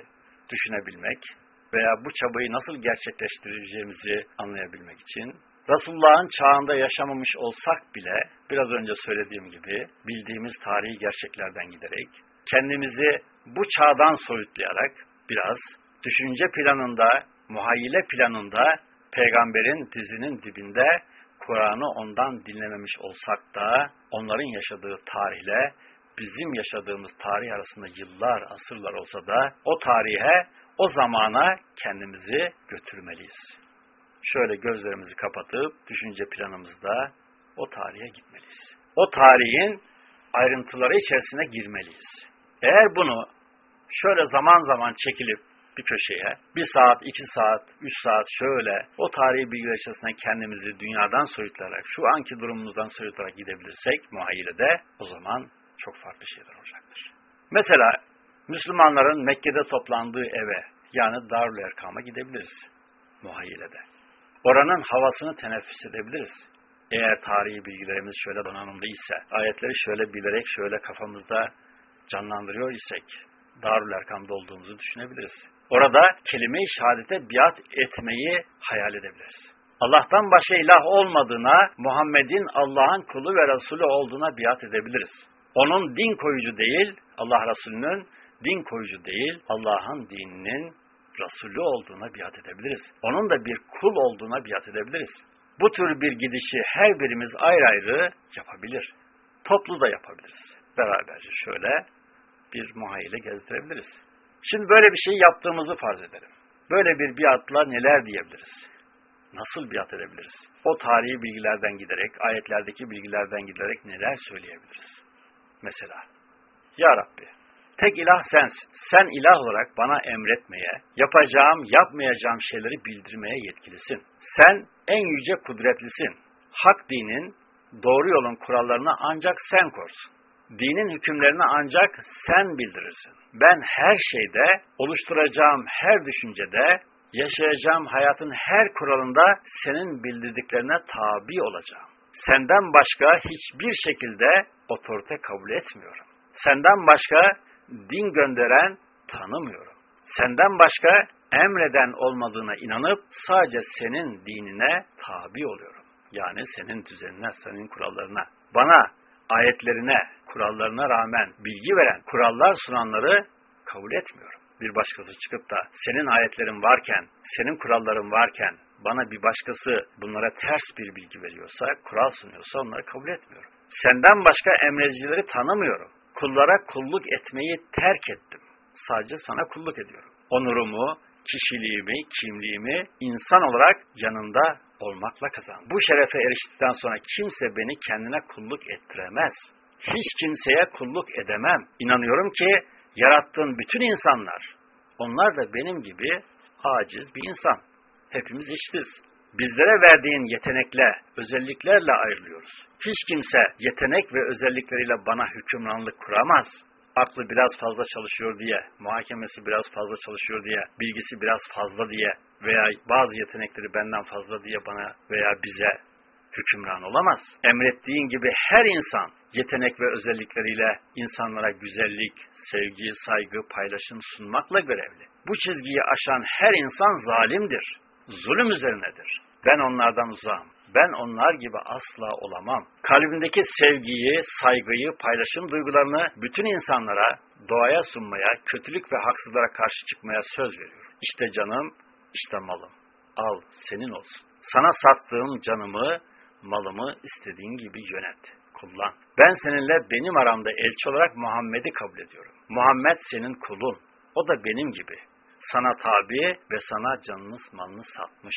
düşünebilmek veya bu çabayı nasıl gerçekleştireceğimizi anlayabilmek için Resulullah'ın çağında yaşamamış olsak bile biraz önce söylediğim gibi bildiğimiz tarihi gerçeklerden giderek kendimizi bu çağdan soyutlayarak biraz düşünce planında, muhayyile planında peygamberin dizinin dibinde Kur'an'ı ondan dinlememiş olsak da onların yaşadığı tarihle bizim yaşadığımız tarih arasında yıllar, asırlar olsa da o tarihe, o zamana kendimizi götürmeliyiz. Şöyle gözlerimizi kapatıp düşünce planımızda o tarihe gitmeliyiz. O tarihin ayrıntıları içerisine girmeliyiz. Eğer bunu şöyle zaman zaman çekilip bir köşeye, bir saat, iki saat, üç saat şöyle o tarihi bilgiler içerisinde kendimizi dünyadan soyutlayarak, şu anki durumumuzdan soyutlayarak gidebilirsek muhayyilede o zaman çok farklı şeyler olacaktır. Mesela Müslümanların Mekke'de toplandığı eve yani Darül Erkam'a gidebiliriz muhayyilede. Oranın havasını teneffüs edebiliriz. Eğer tarihi bilgilerimiz şöyle donanımlı ise, ayetleri şöyle bilerek şöyle kafamızda canlandırıyor isek, Darül Erkam'da olduğumuzu düşünebiliriz. Orada kelime-i şehadete biat etmeyi hayal edebiliriz. Allah'tan başka ilah olmadığına, Muhammed'in Allah'ın kulu ve Resulü olduğuna biat edebiliriz. Onun din koyucu değil, Allah Resulü'nün din koyucu değil, Allah'ın dininin Resulü olduğuna biat edebiliriz. Onun da bir kul olduğuna biat edebiliriz. Bu tür bir gidişi her birimiz ayrı ayrı yapabilir. Toplu da yapabiliriz. Beraberce şöyle bir muhayyile gezdirebiliriz. Şimdi böyle bir şey yaptığımızı farz edelim. Böyle bir biatla neler diyebiliriz? Nasıl biat edebiliriz? O tarihi bilgilerden giderek, ayetlerdeki bilgilerden giderek neler söyleyebiliriz? Mesela, Ya Rabbi, tek ilah sensin. Sen ilah olarak bana emretmeye, yapacağım, yapmayacağım şeyleri bildirmeye yetkilisin. Sen en yüce kudretlisin. Hak dinin, doğru yolun kurallarını ancak sen korsun. Dinin hükümlerini ancak sen bildirirsin. Ben her şeyde, oluşturacağım her düşüncede, yaşayacağım hayatın her kuralında senin bildirdiklerine tabi olacağım. Senden başka hiçbir şekilde otorite kabul etmiyorum. Senden başka din gönderen tanımıyorum. Senden başka emreden olmadığına inanıp sadece senin dinine tabi oluyorum. Yani senin düzenine, senin kurallarına. Bana ayetlerine, kurallarına rağmen bilgi veren, kurallar sunanları kabul etmiyorum. Bir başkası çıkıp da senin ayetlerin varken, senin kuralların varken bana bir başkası bunlara ters bir bilgi veriyorsa, kural sunuyorsa onları kabul etmiyorum. Senden başka emredicileri tanımıyorum. Kullara kulluk etmeyi terk ettim. Sadece sana kulluk ediyorum. Onurumu, kişiliğimi, kimliğimi insan olarak yanında olmakla kazandım. Bu şerefe eriştikten sonra kimse beni kendine kulluk ettiremez. Hiç kimseye kulluk edemem. İnanıyorum ki yarattığın bütün insanlar, onlar da benim gibi aciz bir insan. Hepimiz eşitiz. Bizlere verdiğin yetenekle, özelliklerle ayrılıyoruz. Hiç kimse yetenek ve özellikleriyle bana hükümranlık kuramaz. Aklı biraz fazla çalışıyor diye, muhakemesi biraz fazla çalışıyor diye, bilgisi biraz fazla diye veya bazı yetenekleri benden fazla diye bana veya bize hükümran olamaz. Emrettiğin gibi her insan yetenek ve özellikleriyle insanlara güzellik, sevgi, saygı, paylaşım sunmakla görevli. Bu çizgiyi aşan her insan zalimdir, zulüm üzerinedir. Ben onlardan uzağım. Ben onlar gibi asla olamam. Kalbimdeki sevgiyi, saygıyı, paylaşım duygularını bütün insanlara, doğaya sunmaya, kötülük ve haksızlara karşı çıkmaya söz veriyorum. İşte canım, işte malım. Al, senin olsun. Sana sattığım canımı, malımı istediğin gibi yönet, kullan. Ben seninle benim aramda elçi olarak Muhammed'i kabul ediyorum. Muhammed senin kulun. O da benim gibi. Sana tabi ve sana canını malını satmış.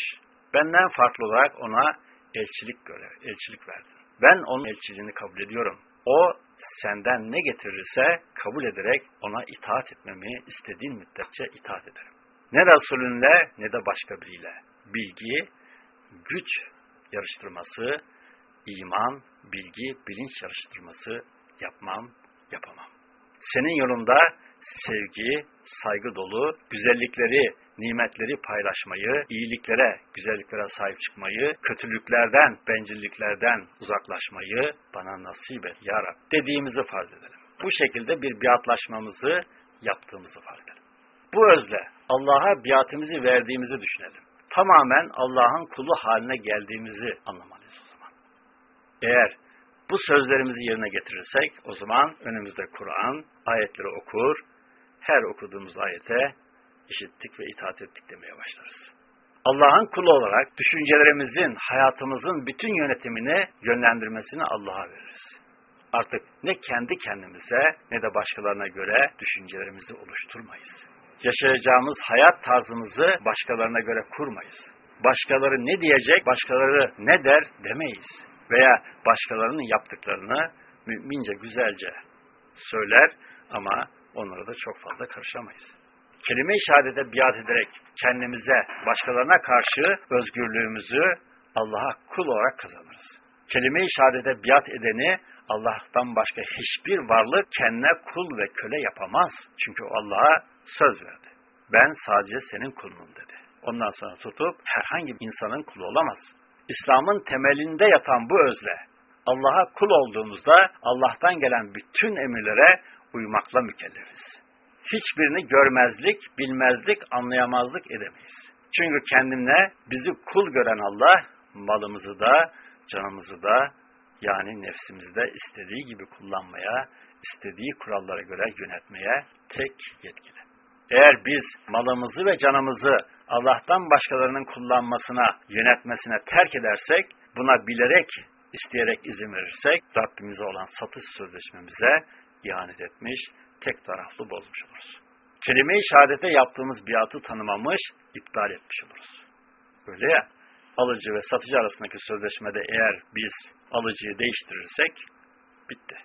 Benden farklı olarak ona elçilik görev, elçilik verdin. Ben onun elçiliğini kabul ediyorum. O senden ne getirirse kabul ederek ona itaat etmemi istediğin müddetçe itaat ederim. Ne Resulünle ne de başka biriyle. Bilgi, güç yarıştırması, iman, bilgi, bilinç yarıştırması yapmam, yapamam. Senin yolunda sevgi, saygı dolu, güzellikleri, nimetleri paylaşmayı, iyiliklere, güzelliklere sahip çıkmayı, kötülüklerden, bencilliklerden uzaklaşmayı bana nasip et ya Rab dediğimizi farz edelim. Bu şekilde bir biatlaşmamızı yaptığımızı farz edelim. Bu özle Allah'a biatimizi verdiğimizi düşünelim. Tamamen Allah'ın kulu haline geldiğimizi anlamalıyız o zaman. Eğer bu sözlerimizi yerine getirirsek o zaman önümüzde Kur'an, ayetleri okur, her okuduğumuz ayete işittik ve itaat ettik demeye başlarız. Allah'ın kulu olarak düşüncelerimizin, hayatımızın bütün yönetimini, yönlendirmesini Allah'a veririz. Artık ne kendi kendimize ne de başkalarına göre düşüncelerimizi oluşturmayız. Yaşayacağımız hayat tarzımızı başkalarına göre kurmayız. Başkaları ne diyecek, başkaları ne der demeyiz. Veya başkalarının yaptıklarını mümince, güzelce söyler ama onlara da çok fazla karışamayız. Kelime-i şehadete biat ederek kendimize, başkalarına karşı özgürlüğümüzü Allah'a kul olarak kazanırız. Kelime-i şehadete biat edeni Allah'tan başka hiçbir varlık kendine kul ve köle yapamaz. Çünkü Allah'a söz verdi. Ben sadece senin kulunum dedi. Ondan sonra tutup herhangi bir insanın kulu olamaz. İslam'ın temelinde yatan bu özle Allah'a kul olduğumuzda Allah'tan gelen bütün emirlere uymakla mükellefiz. Hiçbirini görmezlik, bilmezlik, anlayamazlık edemeyiz. Çünkü kendine bizi kul gören Allah malımızı da, canımızı da yani nefsimizi de istediği gibi kullanmaya, istediği kurallara göre yönetmeye tek yetkili. Eğer biz malımızı ve canımızı Allah'tan başkalarının kullanmasına, yönetmesine terk edersek, buna bilerek, isteyerek izin verirsek, Rabbimize olan satış sözleşmemize ihanet etmiş, tek taraflı bozmuş oluruz. Kelime-i şehadete yaptığımız biatı tanımamış, iptal etmiş oluruz. Öyle ya, alıcı ve satıcı arasındaki sözleşmede eğer biz alıcıyı değiştirirsek, bitti.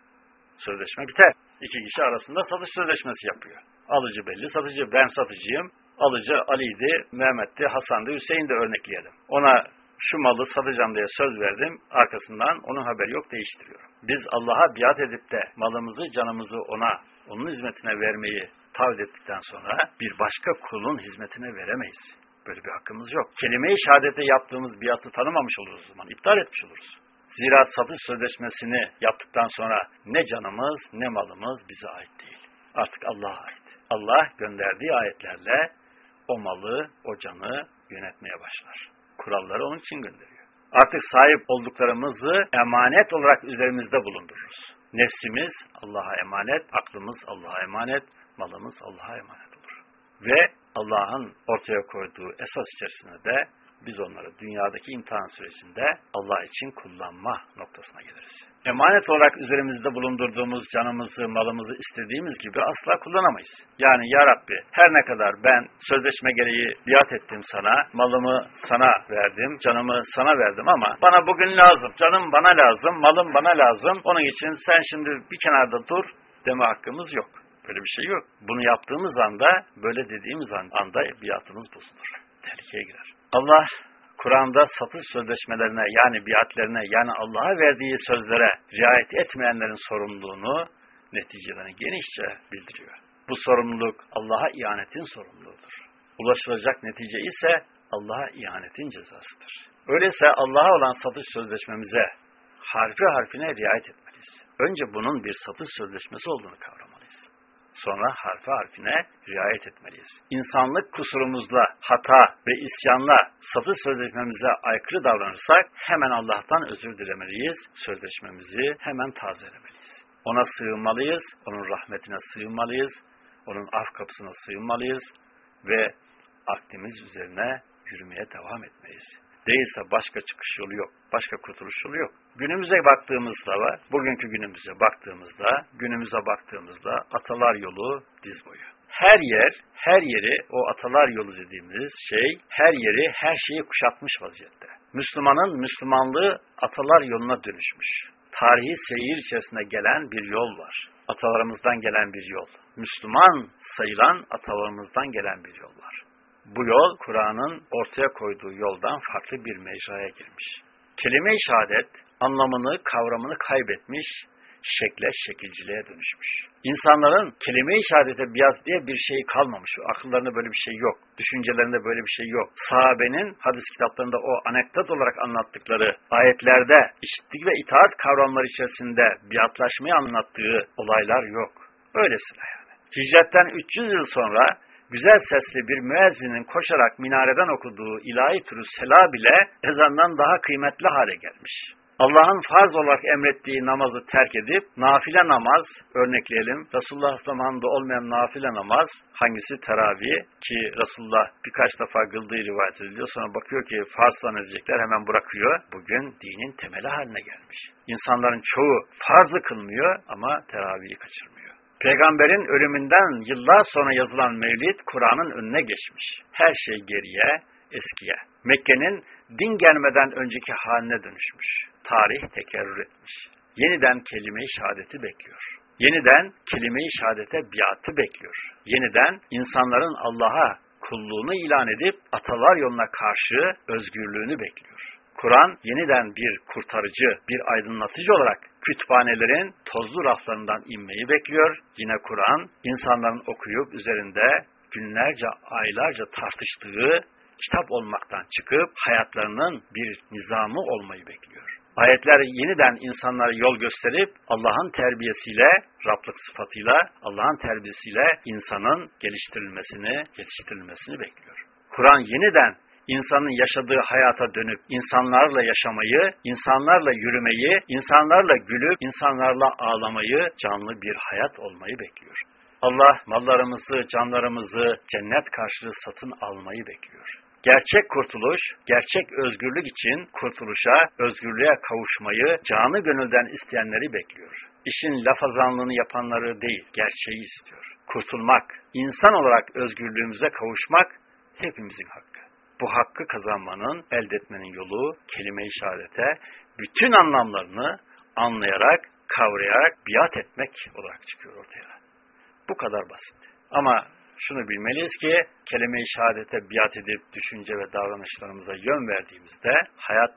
Sözleşme biter. İki kişi arasında satış sözleşmesi yapıyor. Alıcı belli, satıcı ben satıcıyım. Alıcı Ali'ydi, Mehmet'ti, Hasan'dı, Hüseyin de örnekleyelim. Ona şu malı satacağım diye söz verdim. Arkasından onun haberi yok değiştiriyorum. Biz Allah'a biat edip de malımızı, canımızı ona, onun hizmetine vermeyi taahhüt ettikten sonra bir başka kulun hizmetine veremeyiz. Böyle bir hakkımız yok. Kelime-i şehadete yaptığımız biatı tanımamış oluruz o zaman. iptal etmiş oluruz. Zira satış sözleşmesini yaptıktan sonra ne canımız ne malımız bize ait değil. Artık Allah'a ait. Allah gönderdiği ayetlerle o malı, o canı yönetmeye başlar. Kuralları onun için gönderiyor. Artık sahip olduklarımızı emanet olarak üzerimizde bulundururuz. Nefsimiz Allah'a emanet, aklımız Allah'a emanet, malımız Allah'a emanet olur. Ve Allah'ın ortaya koyduğu esas içerisinde de biz onları dünyadaki imtihan sürecinde Allah için kullanma noktasına geliriz. Emanet olarak üzerimizde bulundurduğumuz canımızı, malımızı istediğimiz gibi asla kullanamayız. Yani Ya Rabbi her ne kadar ben sözleşme gereği biat ettim sana, malımı sana verdim, canımı sana verdim ama bana bugün lazım, canım bana lazım, malım bana lazım. Onun için sen şimdi bir kenarda dur deme hakkımız yok. Böyle bir şey yok. Bunu yaptığımız anda, böyle dediğimiz anda biatımız bozulur. Tehlikeye girer. Allah Kur'an'da satış sözleşmelerine yani biatlerine yani Allah'a verdiği sözlere riayet etmeyenlerin sorumluluğunu neticelerini genişçe bildiriyor. Bu sorumluluk Allah'a ihanetin sorumluluğudur. Ulaşılacak netice ise Allah'a ihanetin cezasıdır. Öyleyse Allah'a olan satış sözleşmemize harfi harfine riayet etmeliyiz. Önce bunun bir satış sözleşmesi olduğunu kavramalıyız sonra harfi harfine riayet etmeliyiz. İnsanlık kusurumuzla, hata ve isyanla satış sözleşmemize aykırı davranırsak hemen Allah'tan özür dilemeliyiz, sözleşmemizi hemen tazelemeliyiz. Ona sığınmalıyız, onun rahmetine sığınmalıyız, onun af kapısına sığınmalıyız ve akdimiz üzerine yürümeye devam etmeliyiz. Değilse başka çıkış yolu yok. Başka kurtuluş yolu yok. Günümüze baktığımızda var. Bugünkü günümüze baktığımızda, günümüze baktığımızda atalar yolu diz boyu. Her yer, her yeri o atalar yolu dediğimiz şey, her yeri, her şeyi kuşatmış vaziyette. Müslümanın Müslümanlığı atalar yoluna dönüşmüş. Tarihi seyir içerisinde gelen bir yol var. Atalarımızdan gelen bir yol. Müslüman sayılan atalarımızdan gelen bir yol var. Bu yol Kur'an'ın ortaya koyduğu yoldan farklı bir mecraya girmiş. Kelime-i şehadet anlamını, kavramını kaybetmiş, şekle şekilciliğe dönüşmüş. İnsanların kelime-i şehadete biat diye bir şey kalmamış. Akıllarında böyle bir şey yok. Düşüncelerinde böyle bir şey yok. Sahabenin hadis kitaplarında o anekdot olarak anlattıkları ayetlerde işittik ve itaat kavramları içerisinde biatlaşmayı anlattığı olaylar yok. Öylesine yani. Hicretten 300 yıl sonra güzel sesli bir müezzinin koşarak minareden okuduğu ilahi türü sela bile ezandan daha kıymetli hale gelmiş. Allah'ın farz olarak emrettiği namazı terk edip nafile namaz örnekleyelim. Resulullah zamanında olmayan nafile namaz hangisi teravih ki Resulullah birkaç defa kıldığı rivayet ediliyor. Sonra bakıyor ki farz zannedecekler hemen bırakıyor. Bugün dinin temeli haline gelmiş. İnsanların çoğu farzı kılmıyor ama teravihi kaçırmıyor. Peygamberin ölümünden yıllar sonra yazılan mevlid Kur'an'ın önüne geçmiş. Her şey geriye, eskiye. Mekke'nin din gelmeden önceki haline dönüşmüş. Tarih tekerrür etmiş. Yeniden kelime-i şehadeti bekliyor. Yeniden kelime-i şehadete biatı bekliyor. Yeniden insanların Allah'a kulluğunu ilan edip atalar yoluna karşı özgürlüğünü bekliyor. Kur'an yeniden bir kurtarıcı, bir aydınlatıcı olarak kütüphanelerin tozlu raflarından inmeyi bekliyor. Yine Kur'an insanların okuyup üzerinde günlerce, aylarca tartıştığı kitap olmaktan çıkıp hayatlarının bir nizamı olmayı bekliyor. Ayetler yeniden insanlara yol gösterip Allah'ın terbiyesiyle, Rablık sıfatıyla, Allah'ın terbiyesiyle insanın geliştirilmesini, yetiştirilmesini bekliyor. Kur'an yeniden insanın yaşadığı hayata dönüp insanlarla yaşamayı, insanlarla yürümeyi, insanlarla gülüp insanlarla ağlamayı, canlı bir hayat olmayı bekliyor. Allah mallarımızı, canlarımızı cennet karşılığı satın almayı bekliyor. Gerçek kurtuluş, gerçek özgürlük için kurtuluşa, özgürlüğe kavuşmayı canı gönülden isteyenleri bekliyor. İşin lafazanlığını yapanları değil, gerçeği istiyor. Kurtulmak, insan olarak özgürlüğümüze kavuşmak hepimizin hakkı. Bu hakkı kazanmanın, elde etmenin yolu kelime-i şehadete bütün anlamlarını anlayarak, kavrayarak biat etmek olarak çıkıyor ortaya. Bu kadar basit. Ama şunu bilmeliyiz ki kelime-i şehadete biat edip düşünce ve davranışlarımıza yön verdiğimizde hayat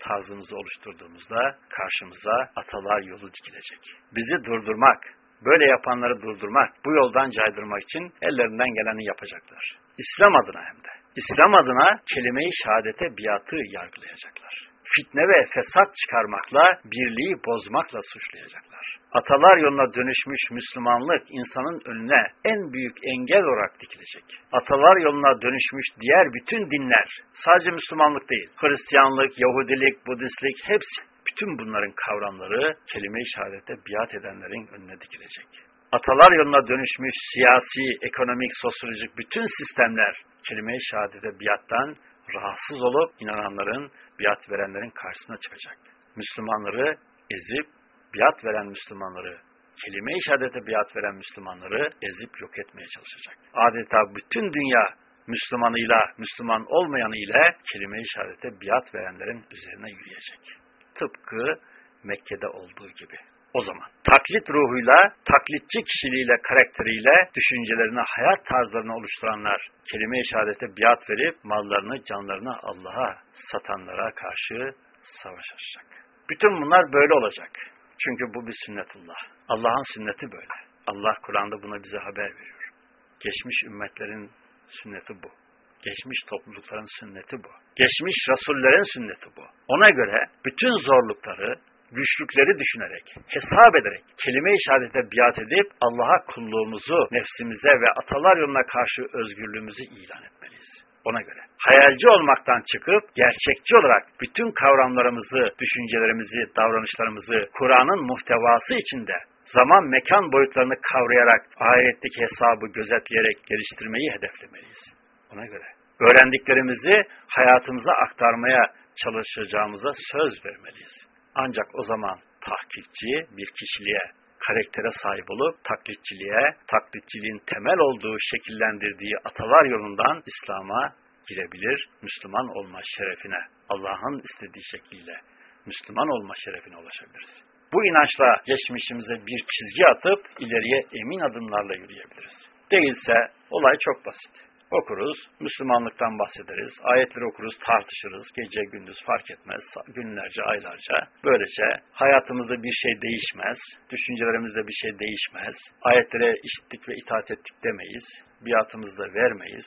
tarzımızı oluşturduğumuzda karşımıza atalar yolu dikilecek. Bizi durdurmak, böyle yapanları durdurmak, bu yoldan caydırmak için ellerinden geleni yapacaklar. İslam adına hem de. İslam adına kelime-i şehadete biatı yargılayacaklar. Fitne ve fesat çıkarmakla, birliği bozmakla suçlayacaklar. Atalar yoluna dönüşmüş Müslümanlık insanın önüne en büyük engel olarak dikilecek. Atalar yoluna dönüşmüş diğer bütün dinler, sadece Müslümanlık değil, Hristiyanlık, Yahudilik, Budistlik hepsi, bütün bunların kavramları kelime-i şehadete biat edenlerin önüne dikilecek. Atalar yoluna dönüşmüş siyasi, ekonomik, sosyolojik bütün sistemler kelime-i şehadete biattan rahatsız olup inananların, biat verenlerin karşısına çıkacak. Müslümanları ezip biat veren Müslümanları, kelime-i şehadete biat veren Müslümanları ezip yok etmeye çalışacak. Adeta bütün dünya Müslümanıyla, Müslüman olmayanı ile kelime-i şehadete biat verenlerin üzerine yürüyecek. Tıpkı Mekke'de olduğu gibi. O zaman taklit ruhuyla, taklitçi kişiliğiyle, karakteriyle düşüncelerini, hayat tarzlarını oluşturanlar kelime-i şehadete biat verip mallarını, canlarını Allah'a satanlara karşı savaş açacak. Bütün bunlar böyle olacak. Çünkü bu bir sünnetullah. Allah'ın sünneti böyle. Allah Kur'an'da buna bize haber veriyor. Geçmiş ümmetlerin sünneti bu. Geçmiş toplulukların sünneti bu. Geçmiş rasullerin sünneti bu. Ona göre bütün zorlukları, güçlükleri düşünerek, hesap ederek, kelime-i şehadete biat edip Allah'a kulluğumuzu, nefsimize ve atalar yoluna karşı özgürlüğümüzü ilan etmeliyiz. Ona göre. Hayalci olmaktan çıkıp gerçekçi olarak bütün kavramlarımızı, düşüncelerimizi, davranışlarımızı Kur'an'ın muhtevası içinde zaman mekan boyutlarını kavrayarak ayetteki hesabı gözetleyerek geliştirmeyi hedeflemeliyiz. Ona göre. Öğrendiklerimizi hayatımıza aktarmaya çalışacağımıza söz vermeliyiz. Ancak o zaman tahkikçi bir kişiliğe, karaktere sahip olup taklitçiliğe, taklitçiliğin temel olduğu şekillendirdiği atalar yolundan İslam'a girebilir, Müslüman olma şerefine, Allah'ın istediği şekliyle Müslüman olma şerefine ulaşabiliriz. Bu inançla geçmişimize bir çizgi atıp ileriye emin adımlarla yürüyebiliriz. Değilse olay çok basit. Okuruz, Müslümanlıktan bahsederiz, ayetleri okuruz, tartışırız, gece gündüz fark etmez, günlerce, aylarca. Böylece hayatımızda bir şey değişmez, düşüncelerimizde bir şey değişmez, ayetlere işittik ve itaat ettik demeyiz, biatımızda vermeyiz,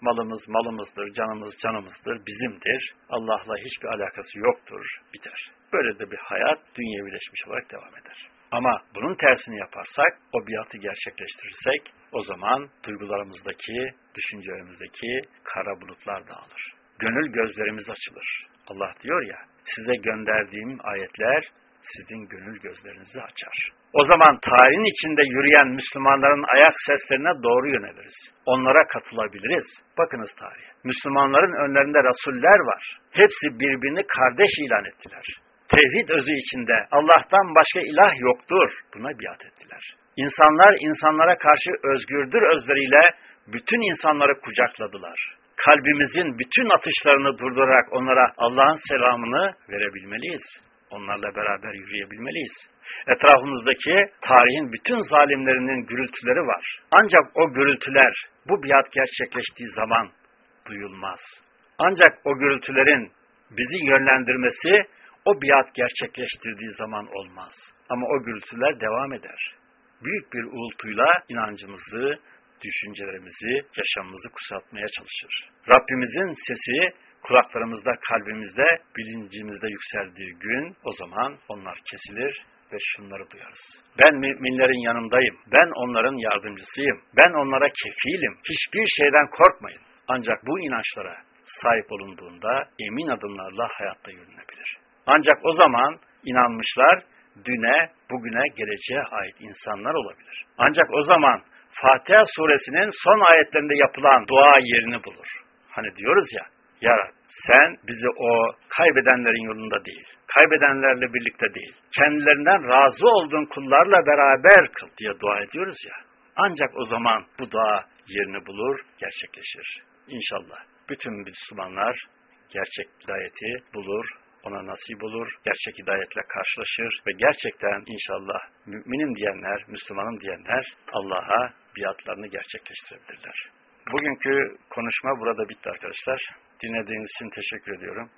malımız malımızdır, canımız canımızdır, bizimdir, Allah'la hiçbir alakası yoktur, biter. Böyle de bir hayat dünyevileşmiş olarak devam eder. Ama bunun tersini yaparsak, o biatı gerçekleştirirsek, o zaman duygularımızdaki, düşüncelerimizdeki kara bulutlar dağılır. Gönül gözlerimiz açılır. Allah diyor ya, size gönderdiğim ayetler sizin gönül gözlerinizi açar. O zaman tarihin içinde yürüyen Müslümanların ayak seslerine doğru yöneliriz. Onlara katılabiliriz. Bakınız tarihe. Müslümanların önlerinde rasuller var. Hepsi birbirini kardeş ilan ettiler. Tevhid özü içinde Allah'tan başka ilah yoktur. Buna biat ettiler. İnsanlar insanlara karşı özgürdür özleriyle bütün insanları kucakladılar. Kalbimizin bütün atışlarını durdurarak onlara Allah'ın selamını verebilmeliyiz. Onlarla beraber yürüyebilmeliyiz. Etrafımızdaki tarihin bütün zalimlerinin gürültüleri var. Ancak o gürültüler bu biat gerçekleştiği zaman duyulmaz. Ancak o gürültülerin bizi yönlendirmesi o biat gerçekleştirdiği zaman olmaz. Ama o gürültüler devam eder. Büyük bir uğultuyla inancımızı, düşüncelerimizi, yaşamımızı kusatmaya çalışır. Rabbimizin sesi kulaklarımızda, kalbimizde, bilincimizde yükseldiği gün o zaman onlar kesilir ve şunları duyarız. Ben müminlerin yanındayım. Ben onların yardımcısıyım. Ben onlara kefilim. Hiçbir şeyden korkmayın. Ancak bu inançlara sahip olunduğunda emin adımlarla hayatta yürünebilir. Ancak o zaman inanmışlar düne, bugüne, geleceğe ait insanlar olabilir. Ancak o zaman Fatiha suresinin son ayetlerinde yapılan dua yerini bulur. Hani diyoruz ya, Ya sen bizi o kaybedenlerin yolunda değil, kaybedenlerle birlikte değil, kendilerinden razı olduğun kullarla beraber kıl diye dua ediyoruz ya. Ancak o zaman bu dua yerini bulur, gerçekleşir. İnşallah bütün Müslümanlar gerçek hidayeti bulur, ona nasip olur, gerçek hidayetle karşılaşır ve gerçekten inşallah müminim diyenler, Müslümanım diyenler Allah'a biatlarını gerçekleştirebilirler. Bugünkü konuşma burada bitti arkadaşlar. Dinlediğiniz için teşekkür ediyorum.